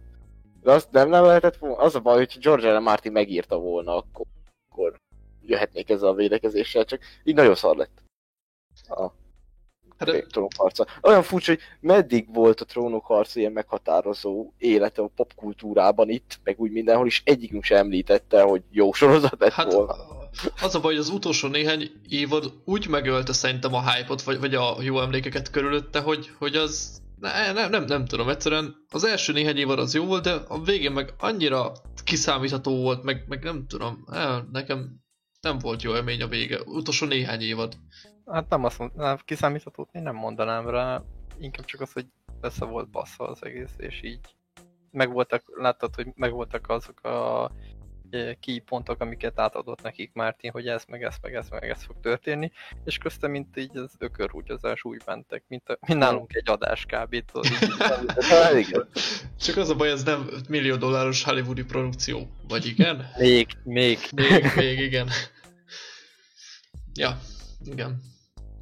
De azt nem, nem lehetett volna, az a baj, hogy George R. R. Martin megírta volna, akkor, akkor jöhetnék ezzel a védekezéssel, csak így nagyon szar lett. A Hát, trónok harca. Olyan furcsa, hogy meddig volt a trónok harca ilyen meghatározó élete a popkultúrában itt, meg úgy mindenhol, is egyikünk sem említette, hogy jó sorozat lett hát volna. az a baj, hogy az utolsó néhány évad úgy megölte szerintem a hype-ot, vagy, vagy a jó emlékeket körülötte, hogy, hogy az Ne, nem, nem, nem tudom, egyszerűen az első néhány évad az jó volt, de a végén meg annyira kiszámítható volt, meg, meg nem tudom, el, nekem nem volt jó élmény a vége, utolsó néhány évad. Hát nem azt mond, nem, kiszámíthatót én nem mondanám rá, inkább csak az, hogy össze volt bassza az egész, és így megvoltak, láttad, hogy megvoltak azok a key pontok, amiket átadott nekik Mártin, hogy ez, meg ez, meg ez, meg ez fog történni, és köztem, mint így az ökörrúgyozás úgy mentek, mint, a, mint nálunk egy adás kb. Hát. Csak az a baj, ez nem millió dolláros hollywoodi produkció, vagy igen? még, még, Még, még igen. Ja, igen.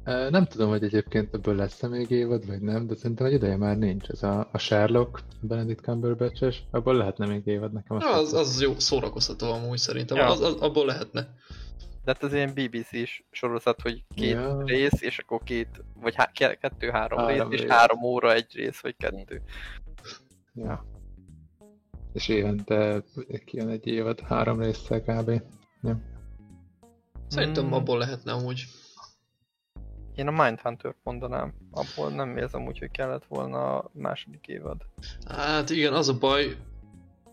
Nem tudom, hogy egyébként ebből lesz-e még évad, vagy nem, de szerintem egy ideje már nincs. Ez a, a Sherlock, Benedict cumberbatch abból lehetne még évad nekem. azt Ja, az, tetszett. az jó, szórakoztató amúgy szerintem, Ja. az, az, abból lehetne. de hát az ilyen BBC-s sorozat, hogy két Ja. rész, és akkor két, vagy há, ke- kettő-három rész, Három és rész. három óra egy rész, vagy kettő. Ja. És évente kijön egy évad három résszel kb. Szerintem Hmm. abból lehetne amúgy. Én a Mindhunter mondanám, abból nem érzem úgy, hogy kellett volna a második évad. Hát igen, az a baj,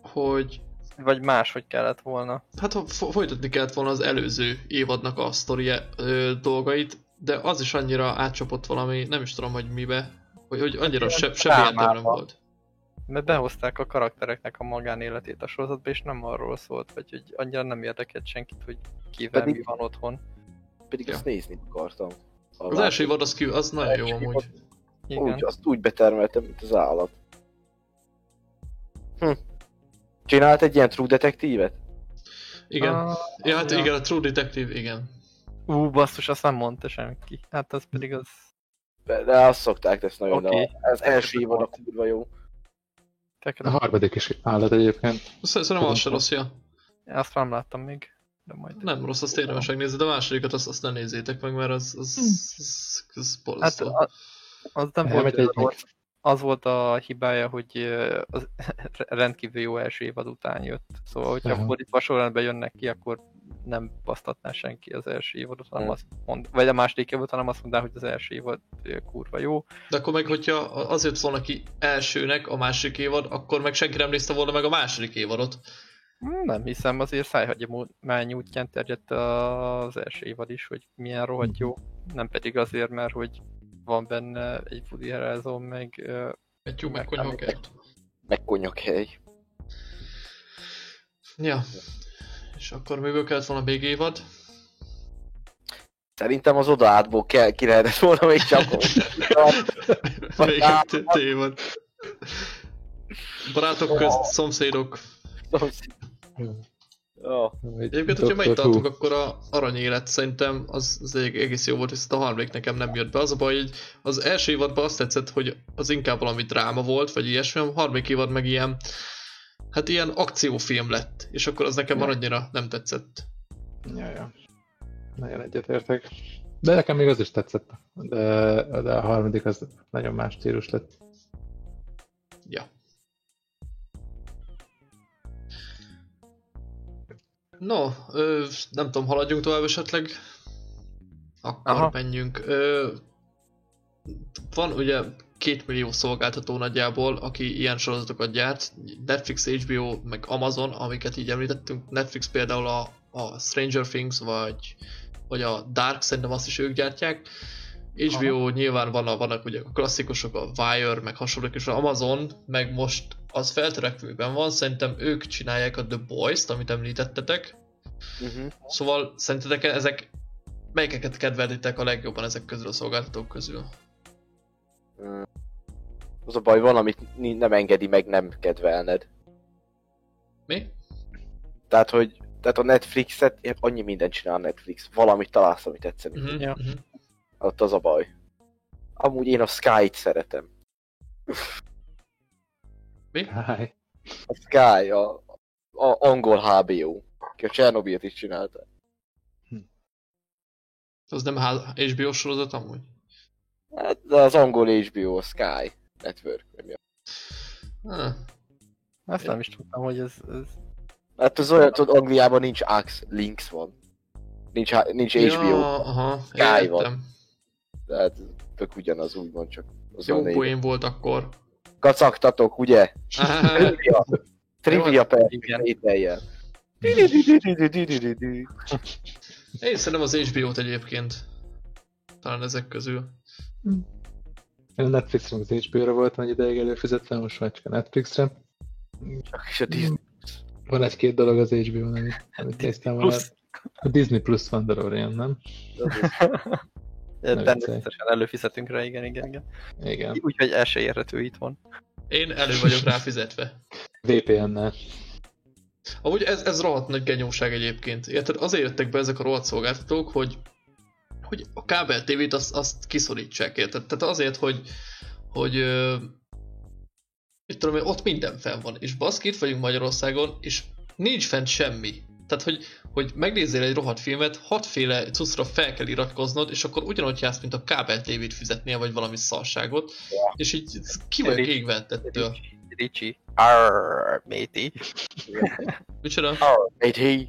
hogy Vagy máshogy kellett volna. hát folytatni kellett volna az előző évadnak a sztori dolgait, de az is annyira átcsapott valami, nem is tudom, hogy mibe, hogy, hogy annyira se, semmi nem volt. Mert behozták a karaktereknek a magánéletét a sorozatba, és nem arról szólt, vagy hogy annyira nem érdekelt senkit, hogy kivel Pedig- mi van otthon. Pedig Ja. azt nézni akartam. A Az első évad az, ki, az nagyon jó amúgy. Igen. Úgy, azt úgy betermeltem, mint az állat. Hm. Csinált egy ilyen True Detective-et? Igen. Ah, Ja, hát ja. igen, a True Detective, igen. Ú, basszus, azt nem mondta senki. Hát az pedig az... De, de azt szokták ezt nagyon, okay. de az első évad a kurva jó. A Tekre. harmadik is állat egyébként. Szerintem az se rossz, ja. Azt nem láttam még. De majd. Nem rossz, azt érdemes megnézni, de a másodikat azt, azt ne nézzétek meg, mert az, az, az, az Hát borzasztó. a- az nem volt egy- rossz. Az volt a hibája, hogy az rendkívül jó első évad után jött. Szóval, hogyha Aha. fordítva sorrendben jönnek ki, akkor nem basztatná senki az első évadot, hanem Hmm. azt mond, vagy a második évad, hanem azt mondaná, hogy az első évad kurva jó. De akkor meg, hogyha azért volna ki elsőnek a második évad, akkor meg senki nem nézte volna meg a második évadot. Nem hiszem, azért szájhagyomány útján terjedt az első évad is, hogy milyen rohadt jó. Nem pedig azért, mert hogy van benne egy Woody Harrelson, meg Egy jó Meg- megkonyhakert. Meg konyakhely. Ja. És akkor miből kellett volna még évad? Szerintem az oda átból kell, ki lehetett volna még csak. Még tévad. Barátok közt, szomszédok. Jó. Egyébként, hogyha meg tartunk, akkor a aranyélet szerintem az, az egész jó volt, viszont a harmadik nekem nem jött be. Az a baj, hogy az első évadban azt tetszett, hogy az inkább valami dráma volt, vagy ilyesmi, a harmadik évad meg ilyen, hát ilyen akciófilm lett, és akkor az nekem Ja. annyira nem tetszett. Ja, ja. Nagyon egyetértek. De nekem még az is tetszett. De, de a harmadik az nagyon más stílus lett. Ja. No, ö, nem tudom, haladjunk tovább esetleg? Akkor Aha. Menjünk. Ö, van ugye két millió szolgáltató nagyjából, aki ilyen sorozatokat gyárt. Netflix, HBO, meg Amazon, amiket így említettünk. Netflix például a, a Stranger Things, vagy, vagy a Dark, szerintem azt is ők gyártják. HBO Aha. nyilván van a, vannak ugye a klasszikusok, a Wire, meg hasonlók, és a Amazon, meg most az feltörekvőben van, szerintem ők csinálják a The Boys-t, amit említettetek. Uh-huh. Szóval szerintetek ezek, melyikeket kedvelitek a legjobban ezek közül a szolgáltatók közül? Az a baj, valamit ni- nem engedi meg nem kedvelned. Mi? Tehát, hogy tehát a Netflixet, annyi mindent csinál a Netflix. Valamit találsz, amit tetszeni. Uh-huh, Ja. uh-huh. Ott az a baj. Amúgy én a Sky-t szeretem. Mi? Háj. A Sky, a, a angol HBO. Ki a Csernobylt is csinálta. Az nem HBO sorozat amúgy? Hát, de az angol HBO, a Sky Network. vagy mi a- Ah, nem is tudtam, hogy ez, ez Hát az olyan, tudod, Angliában nincs Ax, Links van. Nincs, nincs HBO, Ja, aha, Sky van. értem. tehát tök ugyanaz úgymond, csak Az Jó poén volt akkor. Kacagtatok, ugye? Trivia. Trivia per Igen. ételjel. Én szerintem az HBO-t egyébként. Talán ezek közül. Én a Netflixre, az HBO-ra voltam egy ideig előfizetve, most már csak a Netflixre. És a Disney. Van egy-két dolog az HBO-n, amit, amit néztem volna. A Disney Plus Mandalorian, nem? természetesen előfizetünk rá, igen, igen, igen. Igen. Úgyhogy el se érhető itt van. Én elő vagyok rá fizetve. VPN-nel. Amúgy ez, ez rohadt nagy genyóság egyébként. Érted? Azért jöttek be ezek a rohadt szolgáltatók, hogy, hogy a kábel tévét azt, azt kiszorítsák, érted? Tehát azért, hogy, hogy ö, mit tudom én, ott minden fenn van. És baszki, itt vagyunk Magyarországon, és nincs fent semmi. Tehát, hogy, hogy megnézzél egy rohadt filmet, hatféle cuccra fel kell iratkoznod, és akkor ugyanúgy jársz, mint a kábel tévét fizetnél, vagy valami szarságot, Ja. és így ki vagyok égve ettől. Ricsi, Ricsi. Arr, méti. Micsoda? Egy hé.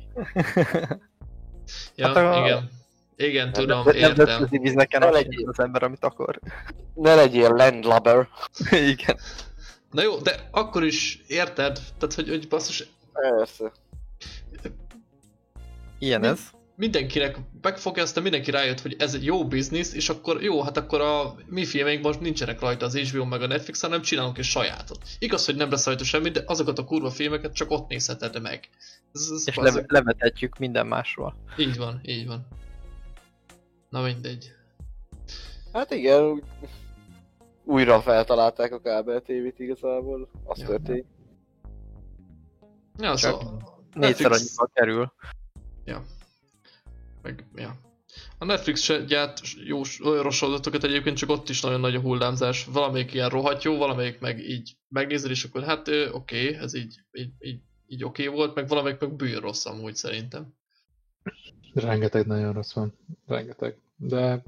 Ja, Hát a- igen. Igen, tudom, Nem értem. nemzetközi vízeken Ne azt legyél. az ember, amit akar. Ne legyél landlubber. igen. Na jó, de akkor is érted? Tehát, hogy, hogy basszus, Persze. Ilyen Mi- ez. mindenkinek megfogja, aztán mindenki rájött, hogy ez egy jó biznisz, és akkor jó, hát akkor a mi filmeink most nincsenek rajta az HBO meg a Netflix, hanem csinálunk egy sajátot. Igaz, hogy nem lesz rajta semmi, de azokat a kurva filmeket csak ott nézheted meg. Ez, ez És le, levetetjük minden másról. Így van, így van. Na mindegy. Hát igen, újra feltalálták a kábel tévét igazából. Az Ja. történt. Ja, Csak szóval... Négyszer annyiba kerül. Ja. Meg, ja. A Netflix se gyárt jó, olyan rossz sorozatokat egyébként, csak ott is nagyon nagy a hullámzás. Valamelyik ilyen rohadt jó, valamelyik meg így megnézed, és akkor hát oké, ez így, így, így, így oké volt, meg valamelyik meg bűn rossz amúgy szerintem. Rengeteg nagyon rossz van. Rengeteg. De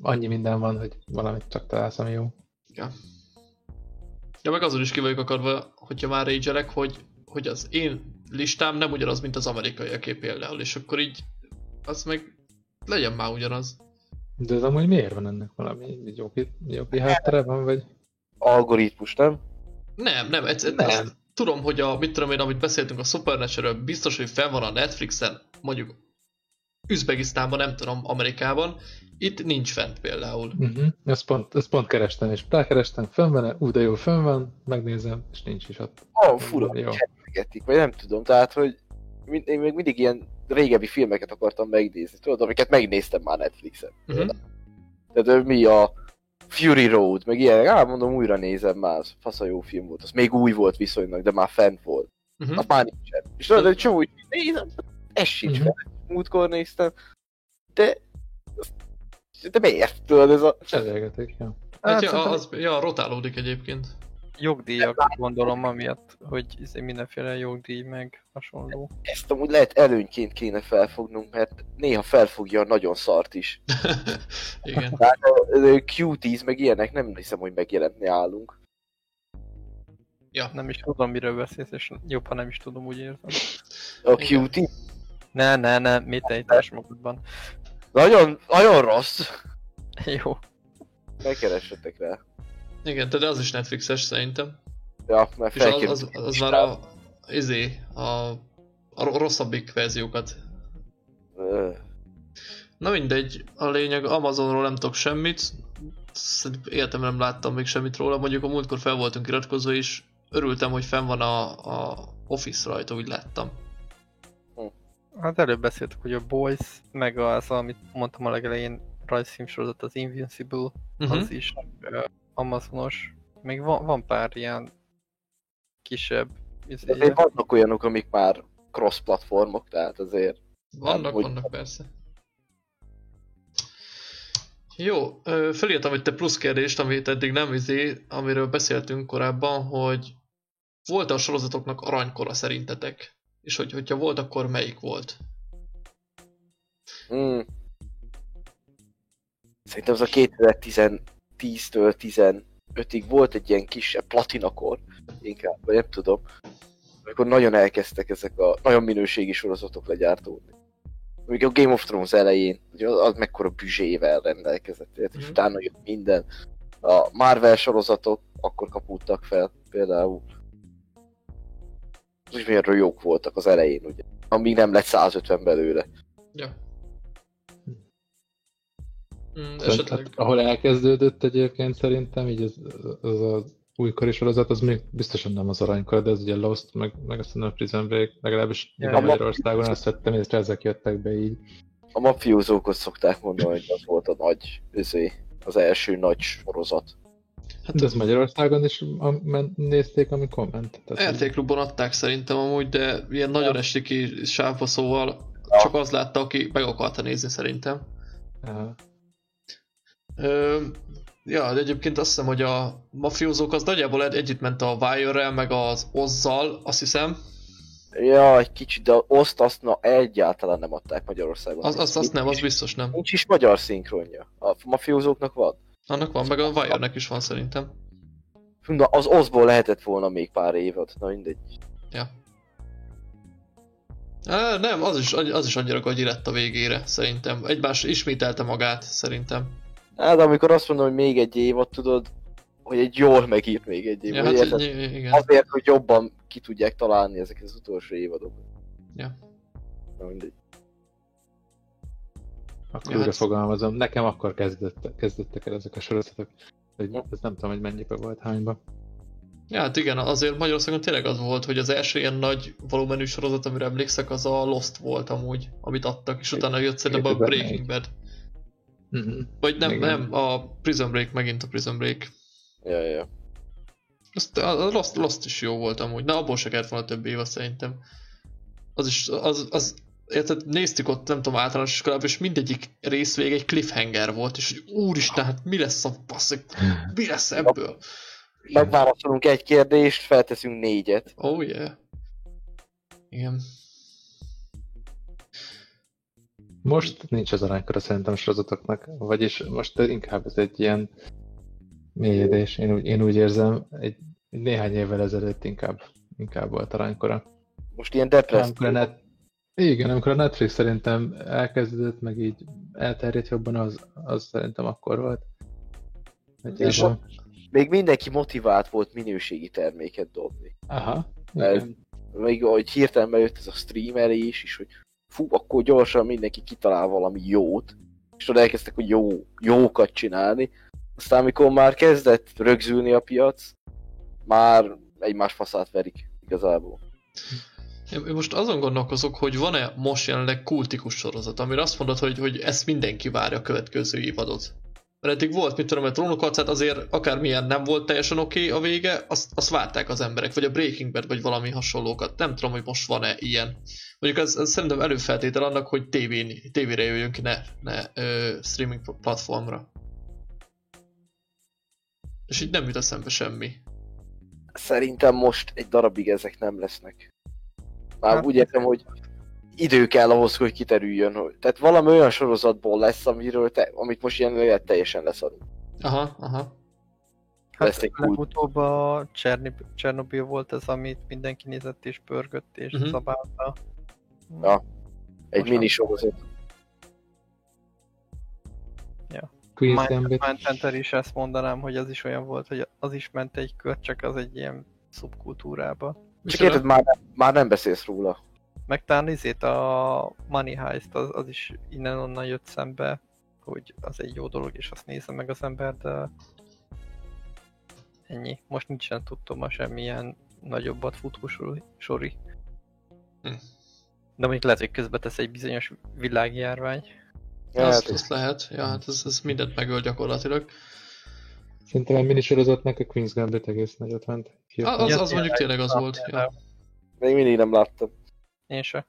annyi minden van, hogy valamit csak találsz, ami jó. Ja. Ja, meg azon is ki vagyok akadva, hogyha már rage hogy, hogy az én listám nem ugyanaz, mint az amerikaiaké például, és akkor így az meg legyen már ugyanaz. De ez amúgy miért van ennek valami jogi, jogi háttere van, vagy? Algoritmus, nem? Nem, nem, egyszer, Nem. Azt tudom, hogy a, mit tudom én, amit beszéltünk a supernatural biztos, hogy fel van a Netflixen, mondjuk Üzbegisztánban, nem tudom, Amerikában, itt nincs fent például. Uh-huh. Ezt, pont, ezt pont kerestem, és rákerestem, fönn van ú, de jó, fönn van, megnézem, és nincs is ott. Ó, oh, fura, Jó. Cserpegetik, vagy nem tudom, tehát, hogy mind, én még mindig ilyen régebbi filmeket akartam megnézni, tudod, amiket megnéztem már Netflixen. Uh-huh. Tehát mi a Fury Road, meg ilyenek, á, mondom, újra nézem már, az fasz a jó film volt, az még új volt viszonylag, de már fent volt. Uh-huh. Az már nincsen. És tudod, egy csomó úgy nézem, ez sincs Mhm. fel. Múltkor néztem, de de miért? Tudod, ez a... Cserélgetik, jó. Hát, Hát ja, szerintem- az, ja, rotálódik egyébként. Jogdíjak gondolom amiatt, hogy izé mindenféle jogdíj meg hasonló. Ezt amúgy lehet előnyként kéne felfognunk, mert néha felfogja a nagyon szart is. Igen. Tehát a, a Q10 meg ilyenek nem hiszem, hogy megjelentni állunk. Ja. Nem is tudom, miről beszélsz, és jobb, ha nem is tudom, úgy érzem. A Igen. Q10 Ne, ne, ne, mit ejtés magadban. nagyon, nagyon rossz. Jó. Megkeressetek rá. Igen, de az is Netflixes szerintem. Ja, mert És az, felkérem. az, az már a, izé, a, a rosszabbik verziókat. Ö, Na mindegy, a lényeg, Amazonról nem tudok semmit. Életemben nem láttam még semmit róla. Mondjuk a múltkor fel voltunk iratkozva is. Örültem, hogy fenn van a, a Office rajta, úgy láttam. Hát előbb beszéltük, hogy a Boys, meg az, amit mondtam a legelején, rajzfilmsorozat, az Invincible, Uh-huh. az is Amazonos. Még van, van pár ilyen kisebb izé, Azért vannak olyanok, amik már cross-platformok, tehát azért. Vannak, hogy- vannak persze. Jó, felírtam itt egy plusz kérdést, amit eddig nem izé, amiről beszéltünk korábban, hogy volt a sorozatoknak aranykora szerintetek? És hogy, hogyha volt, akkor melyik volt? Mm. Szerintem az a 2010-től 15-ig volt egy ilyen kisebb platinakor, inkább, vagy nem tudom. Amikor nagyon elkezdtek ezek a nagyon minőségi sorozatok legyártódni. Még a Game of Thrones elején, ugye az, az mekkora büzsével rendelkezett, és Mhm. utána jött minden. A Marvel sorozatok akkor kapódtak fel, például. Az is milyen jók voltak az elején, ugye. Amíg nem lett 150 belőle. Ja. Mm, Tehát, esetleg. hát, ahol elkezdődött egyébként szerintem, így az, az, az újkori sorozat, az még biztosan nem az aranykor, de ez ugye Lost, meg, meg azt a Prison Break, legalábbis Ja, ja, a- Magyarországon azt vettem észre, ezek jöttek be így. A mafiózókot szokták mondani, hogy az volt a nagy, üzé, az első nagy sorozat. Hát De ezt Magyarországon is a, men, nézték, amikor ment. Tehát, RT klubon adták szerintem amúgy, de ilyen nagyon esti ki sávba, szóval Ja. csak az látta, aki meg akarta nézni szerintem. Aha. Ö, ja, de egyébként azt hiszem, hogy a mafiózók az nagyjából egy- együtt ment a Wire-rel, meg az Ozzal, azt hiszem. Ja, egy kicsit, de azt, azt na, egyáltalán nem adták Magyarországon. Az, az, azt nem, az biztos nem. Nincs is magyar szinkronja. A mafiózóknak van. Annak van, meg a Wire-nek is van szerintem. Na, az oszból lehetett volna még pár évad, na mindegy. Ja. Á, nem, az is, az is annyira gagyi lett a végére, szerintem. Egymás ismételte magát, szerintem. Hát amikor azt mondom, hogy még egy évad, tudod, hogy egy jól megírt még egy évad. Ja, hogy hát, érted? igen. Azért, hogy jobban ki tudják találni ezeket az utolsó évadok. Ja. Na mindegy. Akkor Ja, újra hát- fogalmazom, nekem akkor kezdett, kezdettek el ezek a sorozatok. Hogy Ja. ez nem tudom, hogy mennyibe volt, hányba. Ja, hát igen, azért Magyarországon tényleg az volt, hogy az első ilyen nagy volumenű sorozat, amire emlékszek, az a Lost volt amúgy, amit adtak, és utána jött szerintem a 2004. Breaking Bad. Mhm. Vagy nem, Igen. nem, a Prison Break, megint a Prison Break. Ja, ja. Azt, a a Lost, Lost is jó volt amúgy, na abból se kellett volna több éva szerintem. Az is, az, az érted, néztük ott, nem tudom, általános iskolában, és mindegyik rész végig egy cliffhanger volt, és hogy úristen, hát mi lesz a basszik, mi lesz ebből? Megválaszolunk egy kérdést, felteszünk négyet. Oh yeah. Igen. Most nincs az aranykora szerintem a sorozatoknak, vagyis most inkább ez egy ilyen mélyedés, én úgy, én úgy érzem, egy, egy néhány évvel ezelőtt inkább, inkább volt aranykora. Most ilyen a depresszió. net, igen, amikor a Netflix szerintem elkezdődött, meg így elterjedt jobban, az, az szerintem akkor volt. Nagyjából. Még mindenki motivált volt minőségi terméket dobni. Aha, igen. Még ahogy hirtelen bejött ez a streamelés is, hogy fú, akkor gyorsan mindenki kitalál valami jót, és oda elkezdtek, hogy jó, jókat csinálni. Aztán amikor már kezdett rögzülni a piac, már egymás faszát verik igazából. Én most azon gondolkozok, hogy van-e most jelenleg kultikus sorozat, amire azt mondod, hogy, hogy ezt mindenki várja a következő évadot. Mert eddig volt, mit tudom, a trónok harcát azért akármilyen nem volt teljesen oké okay a vége, azt, azt várták az emberek, vagy a Breaking Bad, vagy valami hasonlókat. Nem tudom, hogy most van-e ilyen. Mondjuk ez, ez szerintem előfeltétel annak, hogy tévén, tévére jöjjön ki, ne, ne ö, streaming platformra. És így nem jut eszembe semmi. Szerintem most egy darabig ezek nem lesznek. Már Hát- úgy értem, hogy idő kell ahhoz, hogy kiterüljön. Hogy... Tehát valami olyan sorozatból lesz, amiről te, amit most jelenleg teljesen leszarunk. Aha, aha. Hát Lesz egy legutóbb a Csernobyl, Csernobyl volt ez, amit mindenki nézett és pörgött és Mhm. uh-huh. szabálta. Ja. Egy Most mini sorozat. Gambit. Mindhunter is ezt mondanám, hogy az is olyan volt, hogy az is ment egy kör, csak az egy ilyen szubkultúrába. Csak érted, már, már nem beszélsz róla. Meg talán izét a Money Heist, az, az is innen-onnan jött szembe, hogy az egy jó dolog, és azt nézze meg az ember, de ennyi. Most nincsen tudtom semmilyen nagyobbat futó sori-. Hm. De mondjuk lehet, hogy közben tesz egy bizonyos világjárvány. Ja, azt, hát, azt lehet, ja, hát ez, ez mindent megöl gyakorlatilag. Szerintem egy minisorozatnak a Queen's Gambit egész nagyot ment. A- Hirtelen. Az, Ja, az mondjuk tényleg az volt. Ja. még mindig nem láttam. Én se.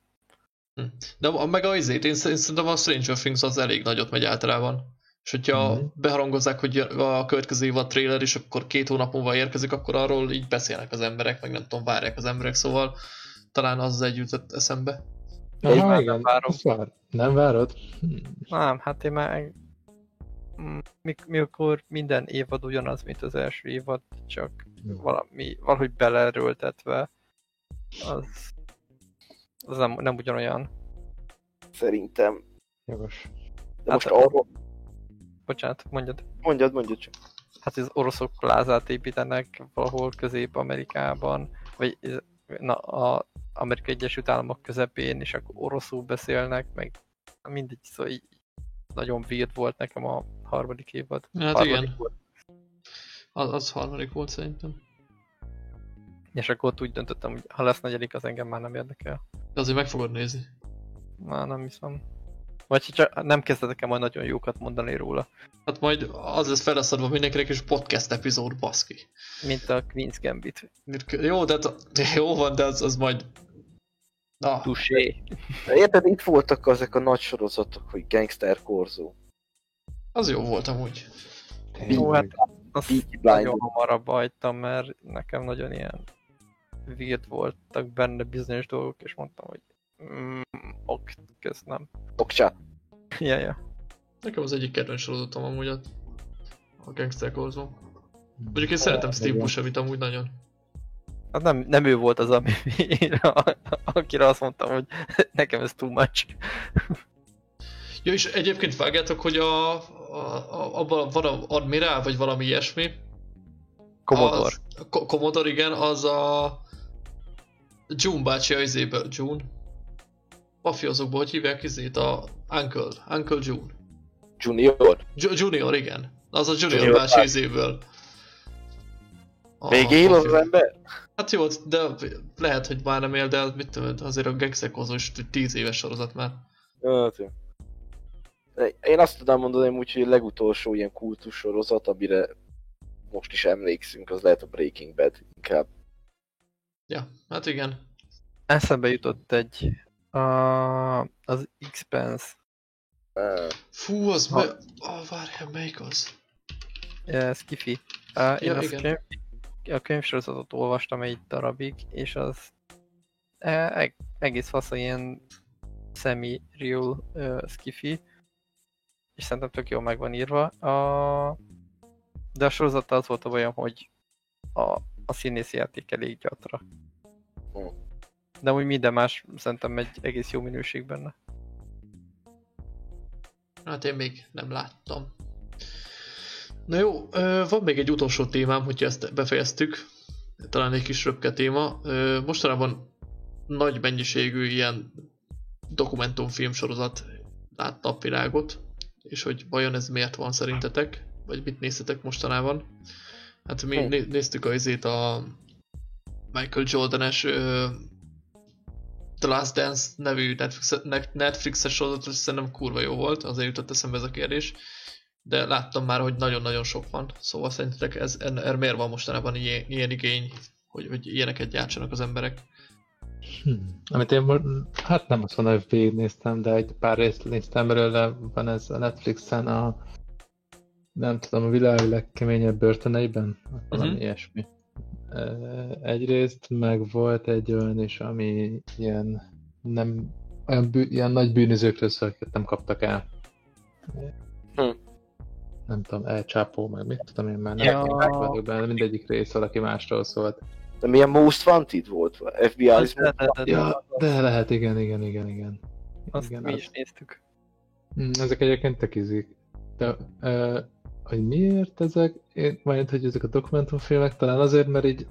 De a- meg a izét, én szerint- szerintem a Stranger Things az elég nagyot megy általában. És hogyha Mhm. beharangozzák, hogy a következő évad trailer, és akkor két hónap múlva érkezik, akkor arról így beszélnek az emberek, meg nem tudom, várják az emberek, szóval talán az egy jutott eszembe. Aha, nem igen, várom. azt vár. Nem várod? Hm. Nem, hát én már... Mm, mik- Mikor minden évad ugyanaz, mint az első évad, csak valami, valahogy belerőltetve, az, az nem, nem ugyanolyan. Szerintem. Jogos. De Hát- most arról... Bocsánat, mondjad. Mondjad, mondjad csak. hát az oroszok plázát építenek valahol Közép-Amerikában, vagy na, a Amerikai Egyesült Államok közepén, és akkor oroszul beszélnek, meg mindegy, szóval így nagyon weird volt nekem a harmadik évad. Hát harmadik igen. Volt. Az, az harmadik volt szerintem. És akkor ott úgy döntöttem, hogy ha lesz negyedik, az engem már nem érdekel. De azért meg fogod nézni. Már nem hiszem. Vagy ha csak nem kezdetek el majd nagyon jókat mondani róla. Hát majd az lesz feleszadva mindenkinek is podcast epizód, baszki. Mint a Queen's Gambit. Jó, de, de jó van, de az, az majd... Na, Touché. Érted, itt voltak ezek a nagy sorozatok, hogy Gangster Korzó. az jó volt amúgy. Jó, hát azt nagyon hamarabb hagytam, mert nekem nagyon ilyen weird voltak benne bizonyos dolgok, és mondtam, hogy mm, ok, kösz nem. Okcsá. Ja, ja. Nekem az egyik kedvenc sorozatom amúgy a, a Gangster Corzon. Mondjuk én szeretem Steve Buscemi-t amúgy nagyon. Hát nem, nem ő volt az, ami, akire azt mondtam, hogy nekem ez too much. Ja, és egyébként vágjátok, hogy a, a, a, abban van a Admiral, vagy valami ilyesmi. Commodore. Az, a Commodore, igen, az a June bácsi a izéből, June. Mafiózókból, hogy hívják izét, a Uncle, Uncle June. Junior. Ju- junior, igen. Az a Junior, Junior bácsi izéből. A- Még él az ember? Hát jó, de lehet, hogy már nem él, de mit tudom, azért a Gangster is 10 éves sorozat már. Hát, jó. Én azt tudom mondani, úgy, hogy a legutolsó ilyen kultus sorozat, amire most is emlékszünk, az lehet a Breaking Bad inkább. Ja, hát igen. Eszembe jutott egy a, az Expense Fú, az Ha- me... Ah, várjál, melyik az? uh, Skiffy. Uh, én Ja, azt igen. könyv, a könyvsorozatot olvastam egy darabig, és az eg, egész fasz ilyen semi-real uh, Skiffy, és szerintem tök jól meg van írva. A, de a sorozata az volt a bajom, hogy a, a színészi játék elég gyatra. De úgy minden más szerintem egy egész jó minőség benne. Hát én még nem láttam. Na jó, van még egy utolsó témám, hogyha ezt befejeztük. Talán egy kis röpke téma. Mostanában nagy mennyiségű ilyen dokumentumfilm sorozat lát napvilágot, és hogy vajon ez miért van szerintetek, vagy mit néztetek mostanában. Hát mi né- néztük a izét a Michael Jordan-es The Last Dance nevű Netflix- Net- Netflixes sorozat, és szerintem kurva jó volt, azért jutott eszembe ez a kérdés. De láttam már, hogy nagyon-nagyon sok van, szóval szerintetek ez, erre miért van mostanában ilyen, ilyen igény, hogy, hogy ilyeneket gyártsanak az emberek? Hm. Amit én most, hát nem azt mondom, hogy végignéztem, de egy pár részt néztem belőle, van ez a Netflixen a nem tudom, a világ legkeményebb börtöneiben, valami Mhm. ilyesmi. Egyrészt meg volt egy olyan is, ami ilyen nem olyan bű, ilyen nagy bűnözőkről szól, akiket nem kaptak el. Hm. Nem tudom, El Chapo, meg mit tudom én már nem Ja. vagyok benne, mindegyik rész valaki másról szólt. de milyen Most Wanted volt? FBI is de, de, de, Ja, de lehet, igen, igen, igen, igen. azt igen, mi az- is néztük. Mm, Ezek egyébként tök ízik. De, ö, hogy miért ezek? Én majd, hogy ezek a dokumentumfilmek, talán azért, mert így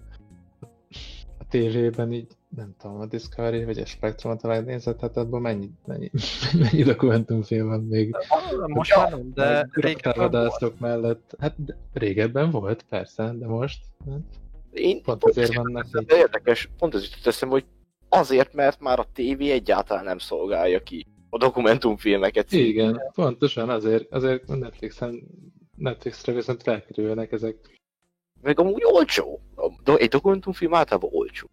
a tévében így, nem tudom, a Discovery vagy a Spectrum talán nézett, hát abban mennyi, mennyi, mennyi dokumentumfilm van még. Most már nem, de régebben volt. mellett. Hát de régebben volt, persze, de most hát, Én pont azért vannak így. De érdekes, pont ez jutott eszembe, hogy azért, mert már a tévé egyáltalán nem szolgálja ki a dokumentumfilmeket. Igen, pontosan azért, azért a Netflixen, Netflixre viszont felkerülnek ezek. Meg amúgy olcsó. Egy dokumentumfilm általában olcsó.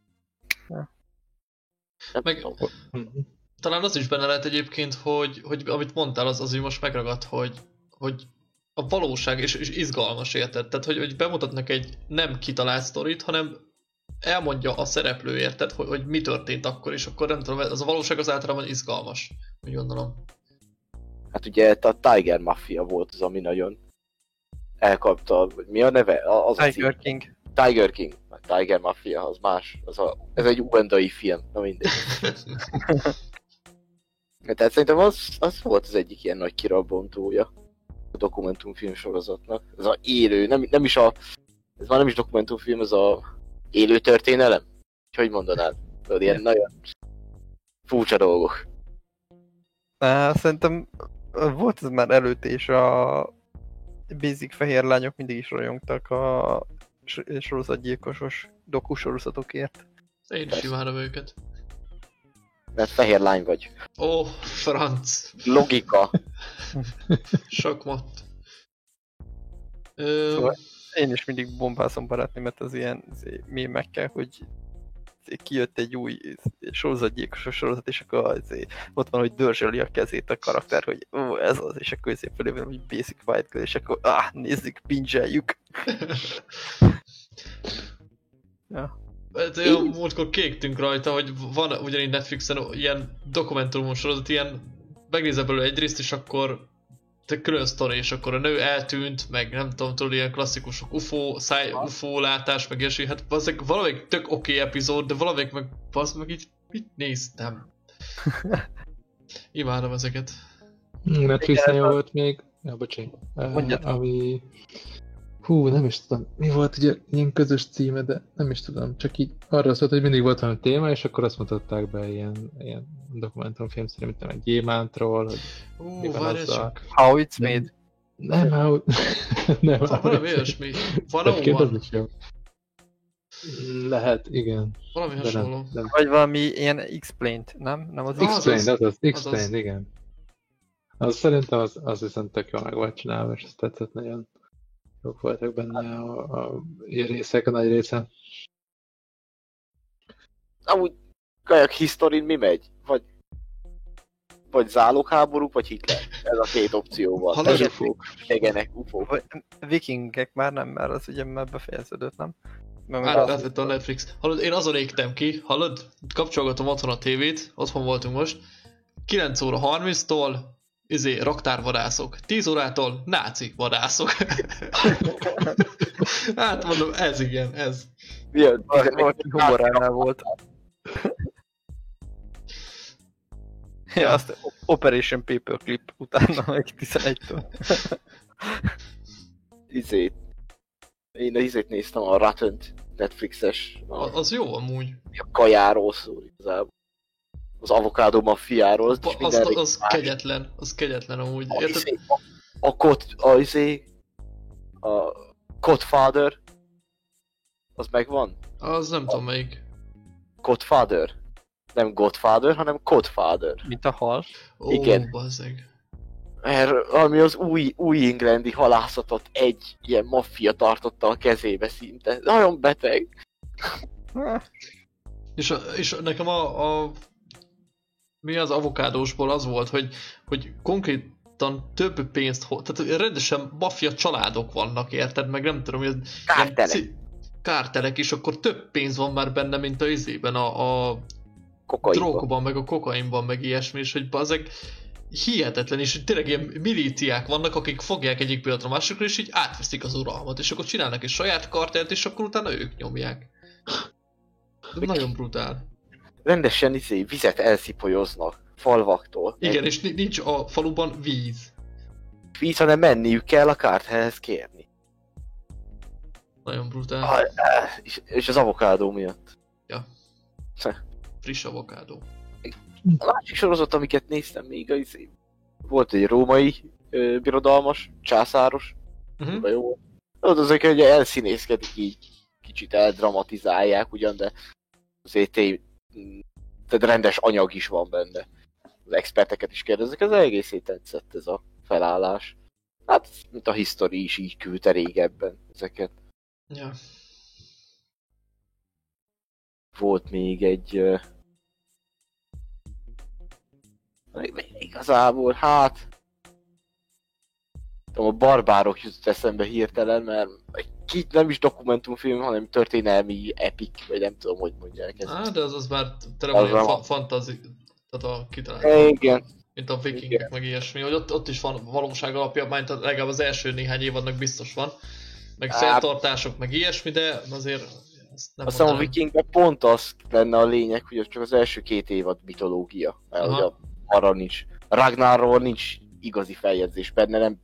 Ja. Nem Meg- tudom. Talán az is benne lehet egyébként, hogy, hogy amit mondtál, az, az hogy most megragadt, hogy, hogy a valóság és, és izgalmas érted. Tehát, hogy, hogy bemutatnak egy nem kitalált sztorit, hanem elmondja a szereplő érted, hogy, hogy mi történt akkor, és akkor nem tudom, az a valóság az általában izgalmas, úgy gondolom. Hát ugye a Tiger Mafia volt az, ami nagyon elkapta, vagy mi a neve? A- Az a Tiger cím. King. Tiger King. A Tiger Mafia, az más. Az a, ez egy ugandai film, na mindegy. Tehát szerintem az, az volt az egyik ilyen nagy kirabbontója. a dokumentumfilm sorozatnak. Ez a élő, nem, nem is a... Ez már nem is dokumentumfilm, ez a élő történelem? Hogy mondanád? Tudod, ilyen nagyon furcsa dolgok. Szerintem volt ez már előtt, és a basic fehér lányok mindig is rajongtak a sorozatgyilkosos dokusorozatokért. Én is imádom őket. Mert fehér lány vagy. Ó, franc. Logika. Sakmat. Ö, Szóval- Én is mindig bombázom barátnémet az ilyen mémekkel, hogy kijött egy új sorozatgyilkosos sorozat, és akkor izé, ott van, hogy dörzsöli a kezét a karakter, hogy ó, ez az, és akkor fölé van, hogy basic white girl, és akkor ah, nézzük, pincseljük. ja. Hát olyan múltkor kéktünk rajta, hogy van ugyanígy Netflixen ilyen dokumentumos sorozat, ilyen megnézel belőle egy részt, és akkor külön sztori, és akkor a nő eltűnt, meg nem tudom, tudod, ilyen klasszikusok, UFO, száj, UFO látás, meg ilyesmi, hát bazdmeg valamelyik tök oké okay epizód, de valamelyik meg bazd meg így, mit néztem? Imádom ezeket. Netflixen jó volt még, ja, bocsánat, Mondjad. ami... Hú, nem is tudom, mi volt ugye ilyen közös címe, de nem is tudom, csak így arra szólt, hogy mindig volt valami téma, és akkor azt mutatták be ilyen, ilyen dokumentumfilm szerint, mint tudom, egy gyémántról, hogy Ú, Mi van azzal? How it's Nem. made. nem, how... nem, Va- Valami olyasmi. Az van. is jó. Lehet, igen. Valami hasonló. nem, nem. Vagy valami ilyen explained, nem? Nem az Ah. Explained, azaz. az az, Explained, igen. Az szerintem az, az viszont tök jól meg volt csinálva, és azt tetszett nagyon. Jók voltak benne a, a, részek, a nagy része. Amúgy kajak historin mi megy? Vagy vagy zálogháborúk, vagy Hitler. Ez a két opció van. Legyenek ufók. Idegenek, ufók. Vagy vikingek már nem, mert az ugye már befejeződött, nem? Átvette a Netflix. Hallod, én azon égtem ki, hallod? Kapcsolgatom otthon a tévét, otthon voltunk most. 9 óra 30-tól izé, raktárvadászok. 10 órától náci vadászok. hát mondom, ez igen, ez. Milyen? Valaki humoránál volt. Ja, azt Operation Paperclip utána meg 11-től. Izét. Én a izét néztem, a rotten Netflixes, A- Az jó amúgy. a kajáról szól igazából. Az avokádó maffiáról, az, is Az, minden az, az kegyetlen, az kegyetlen amúgy. a, Érted? izé, a, a, kot, a, izé, a Godfather, az megvan? Az nem tudom melyik. Godfather? Nem Godfather, hanem Godfather. Mint a hal. Ó, Igen. bazzeg. Erről, ami az új, új inglandi halászatot egy ilyen maffia tartotta a kezébe szinte. Nagyon beteg. És, a, és nekem a, a mi az avokádósból az volt, hogy, hogy konkrétan több pénzt tehát rendesen maffia családok vannak, érted? Meg nem tudom, hogy Kártelek. kártelek, és akkor több pénz van már benne, mint a izében, a, a Kokainban. drogban, meg a kokainban, meg ilyesmi, és hogy bazeg hihetetlen, és tényleg ilyen milíciák vannak, akik fogják egyik pillanatra másikra, és így átveszik az uralmat, és akkor csinálnak egy saját kartelt, és akkor utána ők nyomják. Nagyon brutál. Rendesen izé, vizet elszipolyoznak falvaktól. Igen, Egy és ni- nincs a faluban víz. víz, hanem menniük kell a kárthelhez kérni. Nagyon brutál. Ah, eh, és, és az avokádó miatt. Friss avokádó. A másik sorozat, amiket néztem még, az izé, volt egy római ö, birodalmas, császáros, Uh-huh. uh jó. Ott azok ugye elszínészkedik így, kicsit eldramatizálják ugyan, de azért té- mm, tehát rendes anyag is van benne. Az experteket is kérdezek, ez egészét tetszett ez a felállás. Hát, mint a history is így küldte régebben ezeket. Ja. Volt még egy... még Igazából, hát... tudom, a barbárok jutott eszembe hirtelen, mert egy kit nem is dokumentumfilm, hanem történelmi epic, vagy nem tudom, hogy mondják ezt. Á, de az az már tele van ilyen fa- fantazi, tehát a kitalált. É, Igen, mint a vikingek, meg ilyesmi, hogy ott, ott is van valóság alapja, majd legalább az első néhány évadnak biztos van. Meg Á. szertartások, meg ilyesmi, de azért ezt nem azt hiszem a mondanám. vikingben pont az lenne a lényeg, hogy csak az első két évad mitológia, mert Aha. ugye arra nincs. Ragnarról nincs igazi feljegyzés benne, nem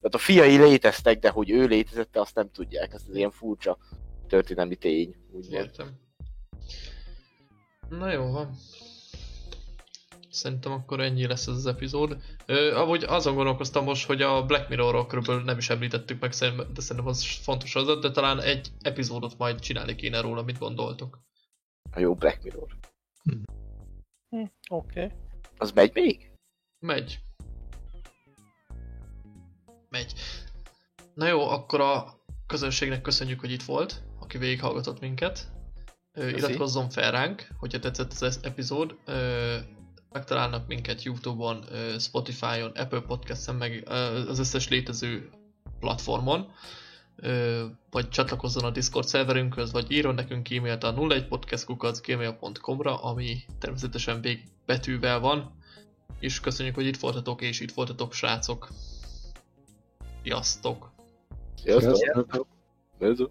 Tehát a fiai léteztek, de hogy ő létezett, azt nem tudják. Ez az ilyen furcsa történelmi tény. Úgy. Értem. Na jó van. Szerintem akkor ennyi lesz ez az epizód. Ö, ahogy azon gondolkoztam most, hogy a Black Mirrorról körülbelül nem is említettük meg, szerint- de szerintem az fontos az, de talán egy epizódot majd csinálni kéne róla, mit gondoltok. A jó Black Mirror. Hm, Oké. Okay. Az megy még? Megy. Megy. Na jó, akkor a közönségnek köszönjük, hogy itt volt, aki végighallgatott minket. Köszi. iratkozzon fel ránk, hogyha tetszett az epizód. Megtalálnak minket Youtube-on, Spotify-on, Apple Podcast-en, meg az összes létező platformon. Vagy csatlakozzon a Discord szerverünkhöz, vagy írjon nekünk e-mailt a 01podcastkukacgmail.com-ra, ami természetesen végbetűvel van. És köszönjük, hogy itt voltatok, és itt voltatok, srácok. Sziasztok! Sziasztok! Sziasztok. Sziasztok!